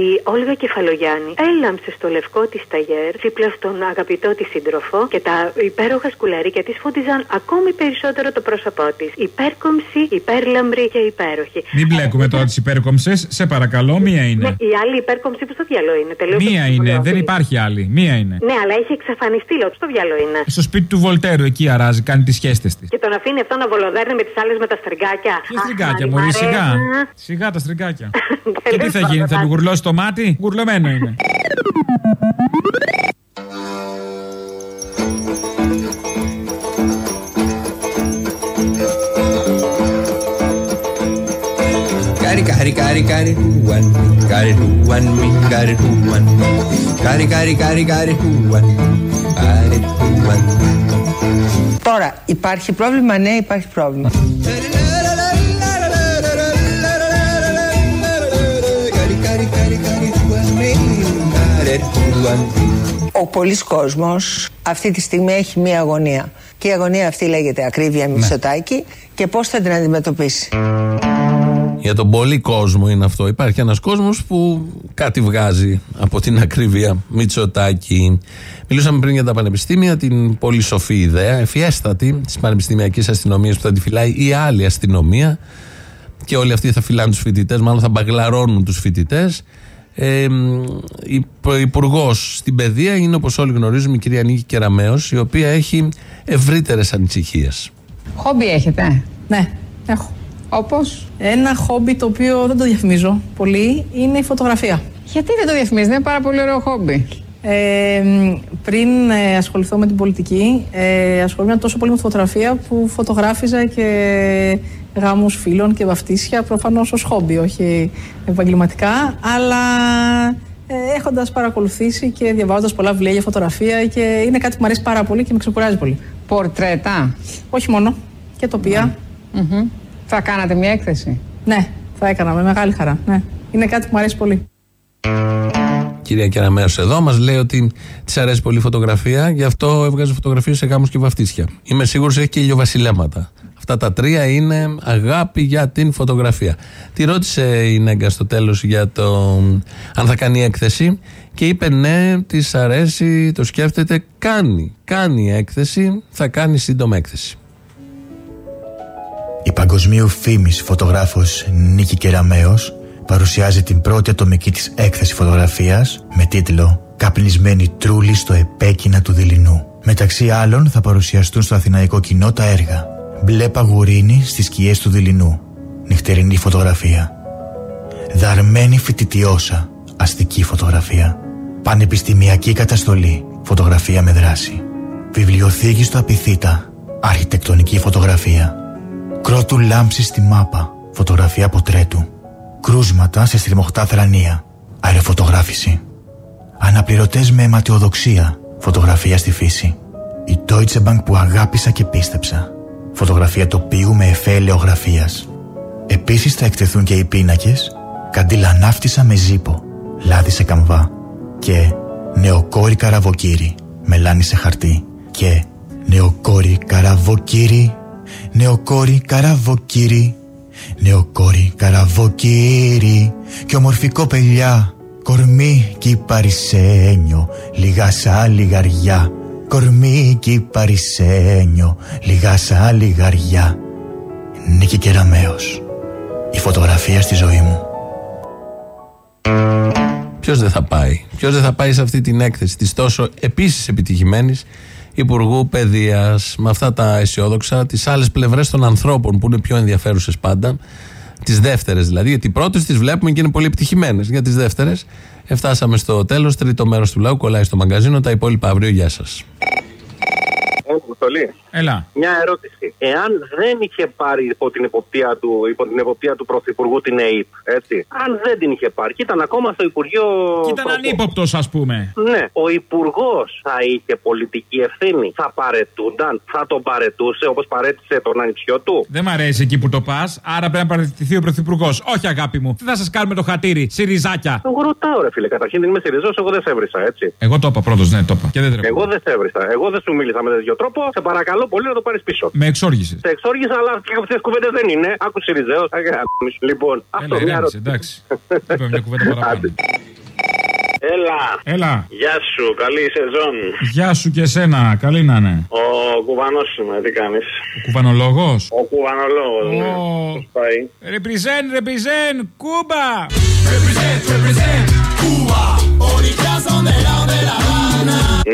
Η Όλγα Κεφαλογιάννη έλαμψε στο λευκό της ταγέρ δίπλα στον αγαπητό της σύντροφο και τα υπέροχα σκουλαρίκια της φούντιζαν ακόμη περισσότερο το πρόσωπό της. Υπέρκομψη, υπέρλαμπρη και υπέροχη. Μην μπλέκουμε τώρα τις υπέρκομψες, σε παρακαλώ, μία Ναι, είναι. η άλλη υπέρκομψη που στο διάλογο είναι. Τελείως Μία είναι, δεν υπάρχει άλλη. Μία είναι. Ναι, αλλά έχει εξαφανιστεί, λέω, στο διάλογο είναι. Στο σπίτι του Βολτέρου, εκεί αράζει, κάνει τις σχέστες της. Και τον αφήνει αυτό να βολοδέρνει με τις άλλες με τα στριγκάκια. Τι στριγκάκια, Μωρή, σιγά. Σιγά τα στριγκάκια. Και τι θα γίνει, θα του γουρλώσει το μάτι, γουρλωμένο είναι. Gotta, gotta, gotta, gotta do one me, gotta do one me, gotta do one me. Gotta, gotta, gotta, gotta do one me, gotta do one me. Τώρα, υπάρχει πρόβλημα, ναι, υπάρχει πρόβλημα. Ο πολλής κόσμος αυτή τη στιγμή έχει μία αγωνία. Και η αγωνία αυτή λέγεται ακρίβεια Μητσοτάκη και πώς θα την αντιμετωπίσει; Για τον πολύ κόσμο είναι αυτό. Υπάρχει ένας κόσμος που κάτι βγάζει από την ακρίβεια Μητσοτάκη. Μιλούσαμε πριν για τα πανεπιστήμια, την πολύ σοφή ιδέα, ευφιέστατη τη πανεπιστημιακή αστυνομία που θα τη φυλάει η άλλη αστυνομία. Και όλοι αυτοί θα φυλάνε τους φοιτητές, μάλλον θα μπαγλαρώνουν τους φοιτητές. Ε, Υπουργό στην παιδεία είναι όπως όλοι γνωρίζουμε η κυρία Νίκη Κεραμέο, η οποία έχει ευρύτερες ανησυχίες. Χόμπι έχετε; Ναι, έχω. Όπως ένα χόμπι το οποίο δεν το διαφημίζω πολύ είναι η φωτογραφία. Γιατί δεν το διαφημίζετε, είναι πάρα πολύ ωραίο χόμπι. Ε, μ, πριν ε, ασχοληθώ με την πολιτική, ε, ασχολούμαι τόσο πολύ με τη φωτογραφία που φωτογράφιζα και γάμους φίλων και βαφτίσια προφανώς ως χόμπι, όχι επαγγελματικά, αλλά ε, έχοντας παρακολουθήσει και διαβάζοντας πολλά βιβλία για φωτογραφία και είναι κάτι που μου αρέσει πάρα πολύ και με ξεκουράζει πολύ. Πορτρέτα. Όχι μόνο, και τοπία. Μμμ. Θα κάνατε μια έκθεση; Ναι, θα έκανα με μεγάλη χαρά. Ναι. Είναι κάτι που μου αρέσει πολύ. Κυρία Κεραμέο εδώ μας λέει ότι της αρέσει πολύ η φωτογραφία, γι' αυτό έβγαζε φωτογραφίες σε γάμους και βαφτίσια. Είμαι σίγουρος έχει και ηλιοβασιλέματα. Αυτά τα τρία είναι αγάπη για την φωτογραφία. Τη ρώτησε η Νέγκα στο τέλος για το αν θα κάνει έκθεση και είπε ναι, της αρέσει, το σκέφτεται, κάνει. Κάνει έκθεση, θα κάνει σύντομα έκθεση. Η παγκοσμίου φήμης φωτογράφος Νίκη Κεραμέως παρουσιάζει την πρώτη ατομική της έκθεση φωτογραφίας με τίτλο «Καπνισμένη τρούλη στο επέκεινα του Δειλινού». Μεταξύ άλλων θα παρουσιαστούν στο αθηναϊκό κοινό τα έργα «Μπλε παγουρίνη στις σκιές του Δειλινού», «Νυχτερινή φωτογραφία», «Δαρμένη φοιτητιώσα», αστική φωτογραφία, «Πανεπιστημιακή καταστολή», φωτογραφία με δράση, «Βιβλιοθήκη στο Απιθύτα», αρχιτεκτονική φωτογραφία, Κρότου λάμψη στη μάπα. Φωτογραφία ποτρέτου. Κρούσματα σε στριμωχτά θρανία. Αεροφωτογράφηση. Αναπληρωτές με αιματιοδοξία. Φωτογραφία στη φύση. Η Deutsche Bank που αγάπησα και πίστεψα. Φωτογραφία τοπίου με εφέ ελαιογραφίας. Επίσης θα εκτεθούν και οι πίνακες Καντήλα ναύτισα με ζύπο. Λάδι σε καμβά. Και νεοκόρη καραβοκύρι. Μελάνι σε χαρτί. Και νεοκόρη καραβοκύρι Νεοκόρη καραβοκύρι Νεοκόρη καραβοκύρι Και ομορφικό πελιά Κορμί κι παρισένιο Λίγα σαν λιγαριά Κορμί κι παρισένιο Λίγα σαν λιγαριά Νίκη Κεραμέως Η φωτογραφία στη ζωή μου. Ποιος δεν θα πάει. Ποιος δεν θα πάει σε αυτή την έκθεση της τόσο επίσης επιτυχημένης Υπουργού Παιδείας. Με αυτά τα αισιόδοξα, τις άλλες πλευρές των ανθρώπων που είναι πιο ενδιαφέρουσες πάντα. Τις δεύτερες δηλαδή. Γιατί οι πρώτες τις βλέπουμε και είναι πολύ επιτυχημένες. Για τις δεύτερες φτάσαμε στο τέλος. Τρίτο μέρος του λαού κολλάει στο μαγκαζίνο. Τα υπόλοιπα αύριο. Γεια σας. Αποστολή. Έλα. Μια ερώτηση. Εάν δεν είχε πάρει υπό την εποπτεία του, υπό την εποπτεία του Πρωθυπουργού την ΑΕΠ, έτσι. Αν δεν την είχε πάρει και ήταν ακόμα στο Υπουργείο. Και ήταν ανύποπτος, ας πούμε. Ναι, ο Υπουργός θα είχε πολιτική ευθύνη. Θα παρετούνταν, θα τον παρετούσε όπως παρέτησε τον ανιψιό του. Δεν μ' αρέσει εκεί που το πας, άρα πρέπει να παραιτηθεί ο Πρωθυπουργός. Όχι, αγάπη μου. Τι θα σας κάνουμε το χατήρι, σιριζάκια. Εγώ ρωτάω, ρε φίλε, καταρχήν δεν είμαι Σιριζός, εγώ δεν σε έβρισα, έτσι. Εγώ το είπα πρώτος, ναι, το είπα. Και δεν τρέπω. Εγώ δεν σε έβρισα. Εγώ δεν σου μίλησα με τέτοιο τρόπο. Σε παρακαλώ πολύ να το πάρεις πίσω. Με εξόργησες. Σε εξόργησα, αλλά και αυτές τις κουβέντες δεν είναι. Άκου Σιριζέο. Λοιπόν, αυτό Έλα, μια ηρέμησε, ερώτηση. εντάξει. Είπαμε μια κουβέντα παραπάνω. Έλα. Έλα. Γεια σου, καλή σεζόν. Γεια σου και εσένα, καλή να είναι. Ο κουβανός είμαι, τι κάνεις; Ο κουβανολόγος. Ο κουβανολόγος. Ναι. Ω. Πώς πάει; Represent, represent, Κούμπα!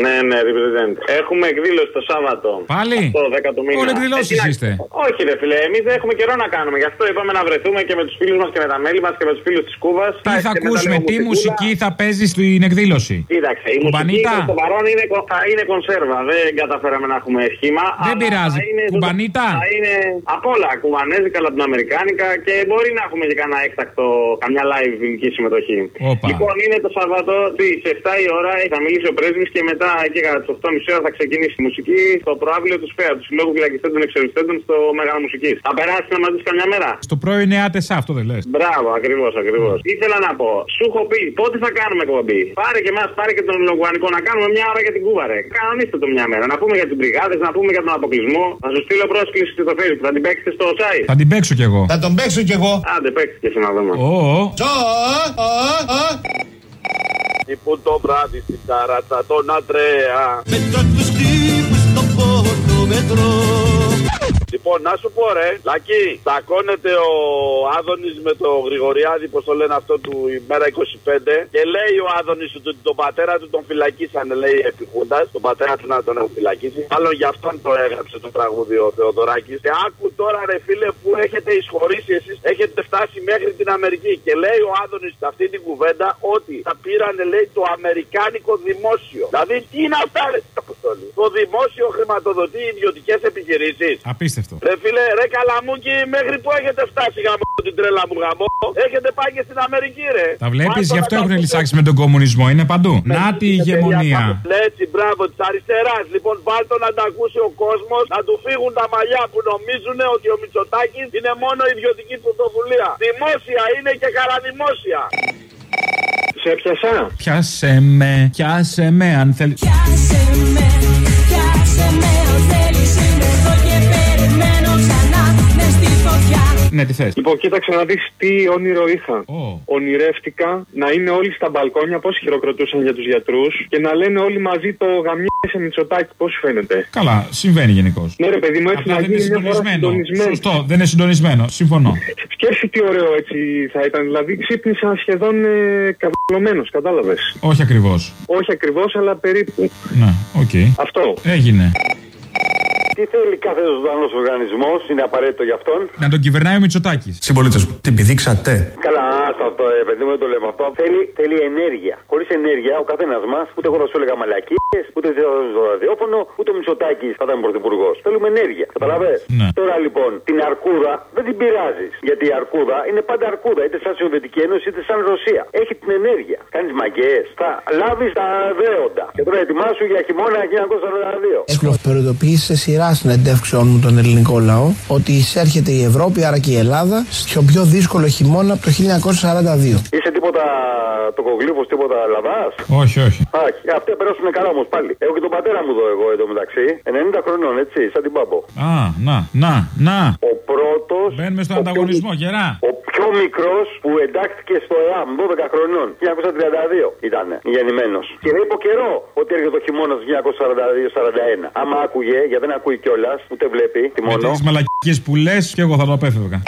Ναι, ναι, represent. Έχουμε εκδήλωση το Σάββατο. Πάλι; Το 10 του μήνα. Όλοι εκδηλώσεις Ε, τι να- είστε. Όχι, ρε φίλε, εμείς δεν έχουμε καιρό να κάνουμε. Γι' αυτό είπαμε να βρεθούμε και με τους φίλους μας και με τα μέλη μας και με τους φίλους της Κούβας. Τι θα ακούσουμε, τι μουσική θα παίζει στην εκδήλωση; Κοίταξε, η μουσική Κουμπανίτα; προς το παρόν είναι, κο- θα είναι κονσέρβα. Δεν καταφέραμε να έχουμε σχήμα. Δεν αλλά πειράζει. θα είναι- Κουμπανίτα; Θα είναι απ' όλα. Κουβανέζικα, λατινοαμερικάνικα και μπορεί να έχουμε και κανένα έκτακτο, καμιά live ελληνική συμμετοχή. Όπα. Λοιπόν, είναι το Σαββατό στι 7 η ώρα. Θα μιλήσει ο πρέσβης και μετά εκεί κατά τις 8.30 ώρα θα ξεκινήσει η μουσική στο προάβλιο τους ΣΦΕΑ, τους Συλλόγους Φυλακιστέντων Εξοριστέντων στο Μέγαρο Μουσικής. Θα περάσει να μας δεις καμιά μέρα. Στο πρώην ΕΑΤΕΣΑ, αυτό δεν λες. Μπράβο, ακριβώς, ακριβώς. Ήθελα να πω, σου έχω πει πότε θα κάνουμε εκπομπή; Πάρε και εμάς, πάρε και τον Λογουανικό να κάνουμε μια ώρα για την Κούβα, ρε. Κανονίστε το μια μέρα. Να πούμε για τι μπριγάδε, να πούμε για τον αποκλεισμό. Θα σου στείλω πρόσκληση στο Facebook. Θα την παίξετε στο site; Θα την παίξω κι εγώ. Θα τον παίξω κι εγώ. Άντε, παίξτε και εσύ να δούμε. Ω, ω. Που το βράδυ στην ταράτσα τον Αντρέα. Μέτρο τους τύπους στο πόρτο μετρό Λοιπόν, να σου πω ρε, Λακή, τσακώνεται ο Άδωνης με το Γρηγοριάδη, πώς το λένε αυτό του ημέρα 25, και λέει ο Άδωνης ότι τον πατέρα του τον φυλακίσανε, λέει επιχούντα, τον πατέρα του να τον έχουν φυλακίσει. Μάλλον γι' αυτόν το έγραψε το τραγούδι ο Θεοδωράκης. Και άκου τώρα, ρε φίλε, που έχετε εισχωρήσει εσείς, έχετε φτάσει μέχρι την Αμερική. Και λέει ο Άδωνης σε αυτή την κουβέντα ότι θα πήρανε, λέει, το Αμερικάνικο δημόσιο. Δηλαδή, τι είναι αυτά, ρε, Αποστόλη; Το δημόσιο χρηματοδοτεί ιδιωτικές επιχειρήσεις. Απίστευτο. Ρε φίλε, ρε καλαμούκι, μέχρι που έχετε φτάσει γαμό την τρέλα μου γαμό. Έχετε πάει και στην Αμερική, ρε. Τα βλέπεις, Μάλιστα, γι' αυτό να έχουν τα- λησάξει με τον κομμουνισμό. Είναι παντού. Να τη ηγεμονία. Έτσι, μπράβο, της αριστεράς. Λοιπόν, βάλτο να τα ακούσει ο κόσμος, να του φύγουν τα μαλλιά που νομίζουν ότι ο Μητσοτάκης είναι μόνο ιδιωτική πρωτοβουλία. Δημόσια είναι και καραδημόσια. Σε πιασά. Πιάσε με, πιάσε με αν θέλεις. Ναι, τι θες. Λοιπόν, κοίταξε να δεις τι όνειρο είχα. Ονειρεύτηκα να είναι όλοι στα μπαλκόνια, πώς χειροκροτούσαν για τους γιατρούς και να λένε όλοι μαζί το γαμιέσαι Μητσοτάκη. Πώς σου φαίνεται. Καλά, συμβαίνει γενικώς. Ναι, ρε παιδί μου, έτσι Απλά να δεν είναι γίνει μια φορά συντονισμένο. συντονισμένο. Σωστό, δεν είναι συντονισμένο. Συμφωνώ. Σκέψη τι ωραίο έτσι θα ήταν. Δηλαδή ξύπνησα σχεδόν ε, καυλωμένος, κατάλαβες. Όχι ακριβώς. Όχι ακριβώς, αλλά περίπου. Ναι, οκ. Αυτό. Έγινε. Τι θέλει κάθε ζωντανός οργανισμός, είναι απαραίτητο για αυτόν. Να τον κυβερνάει ο Μητσοτάκης. Συμπολίτε μου, την πηδήξατε. Καλά, άστα αυτό, ε, παιδί μου, δεν το λέμε αυτό. Θέλει, θέλει ενέργεια. Χωρίς ενέργεια, ο καθένας μας, ούτε εγώ θα σου έλεγα μαλακίες, ούτε θα στο ραδιόφωνο, ούτε ο Μητσοτάκης θα ήταν πρωθυπουργός. Θέλουμε ενέργεια. Καταλαβέ. Ναι. Τώρα λοιπόν, την αρκούδα δεν την πειράζεις. Γιατί η αρκούδα είναι πάντα αρκούδα, είτε σαν Σοβιετική Ένωση είτε σαν Ρωσία. Έχει την ενέργεια. Κάνεις μαγκαίε. Θα λάβεις τα δέοντα. Και τώρα ετοιμάσου για χειμώνα 1942. Έχω προειδοποιήσει σε σειρά συνεντεύξεων μου τον ελληνικό λαό ότι εισέρχεται η Ευρώπη, άρα και η Ελλάδα, στο πιο δύσκολο χειμώνα από το 1942. Είσαι τίποτα το κογλίφο, τίποτα λαβά. Όχι, όχι. Α, αυτοί θα περάσουν καλά όμως πάλι. Έχω και τον πατέρα μου εδώ, εγώ εδώ μεταξύ. 90 χρονών, έτσι, σαν την Πάμπο. Α, να, να, να. Ο πρώτος. Μπαίνουμε στον ανταγωνισμό, γερά. Ο πιο μικρός που εντάχθηκε στο ΕΑΜ 12 χρονών. 1932 ήταν γεννημένος. Και λέει από καιρό ότι έρχεται το χειμώνας του 1942-41. Άμα άκουγε, γιατί δεν ακούει κιόλας, ούτε βλέπει, τι Με μόνο. τι μαλακίες που λες και εγώ θα το απέφευγα.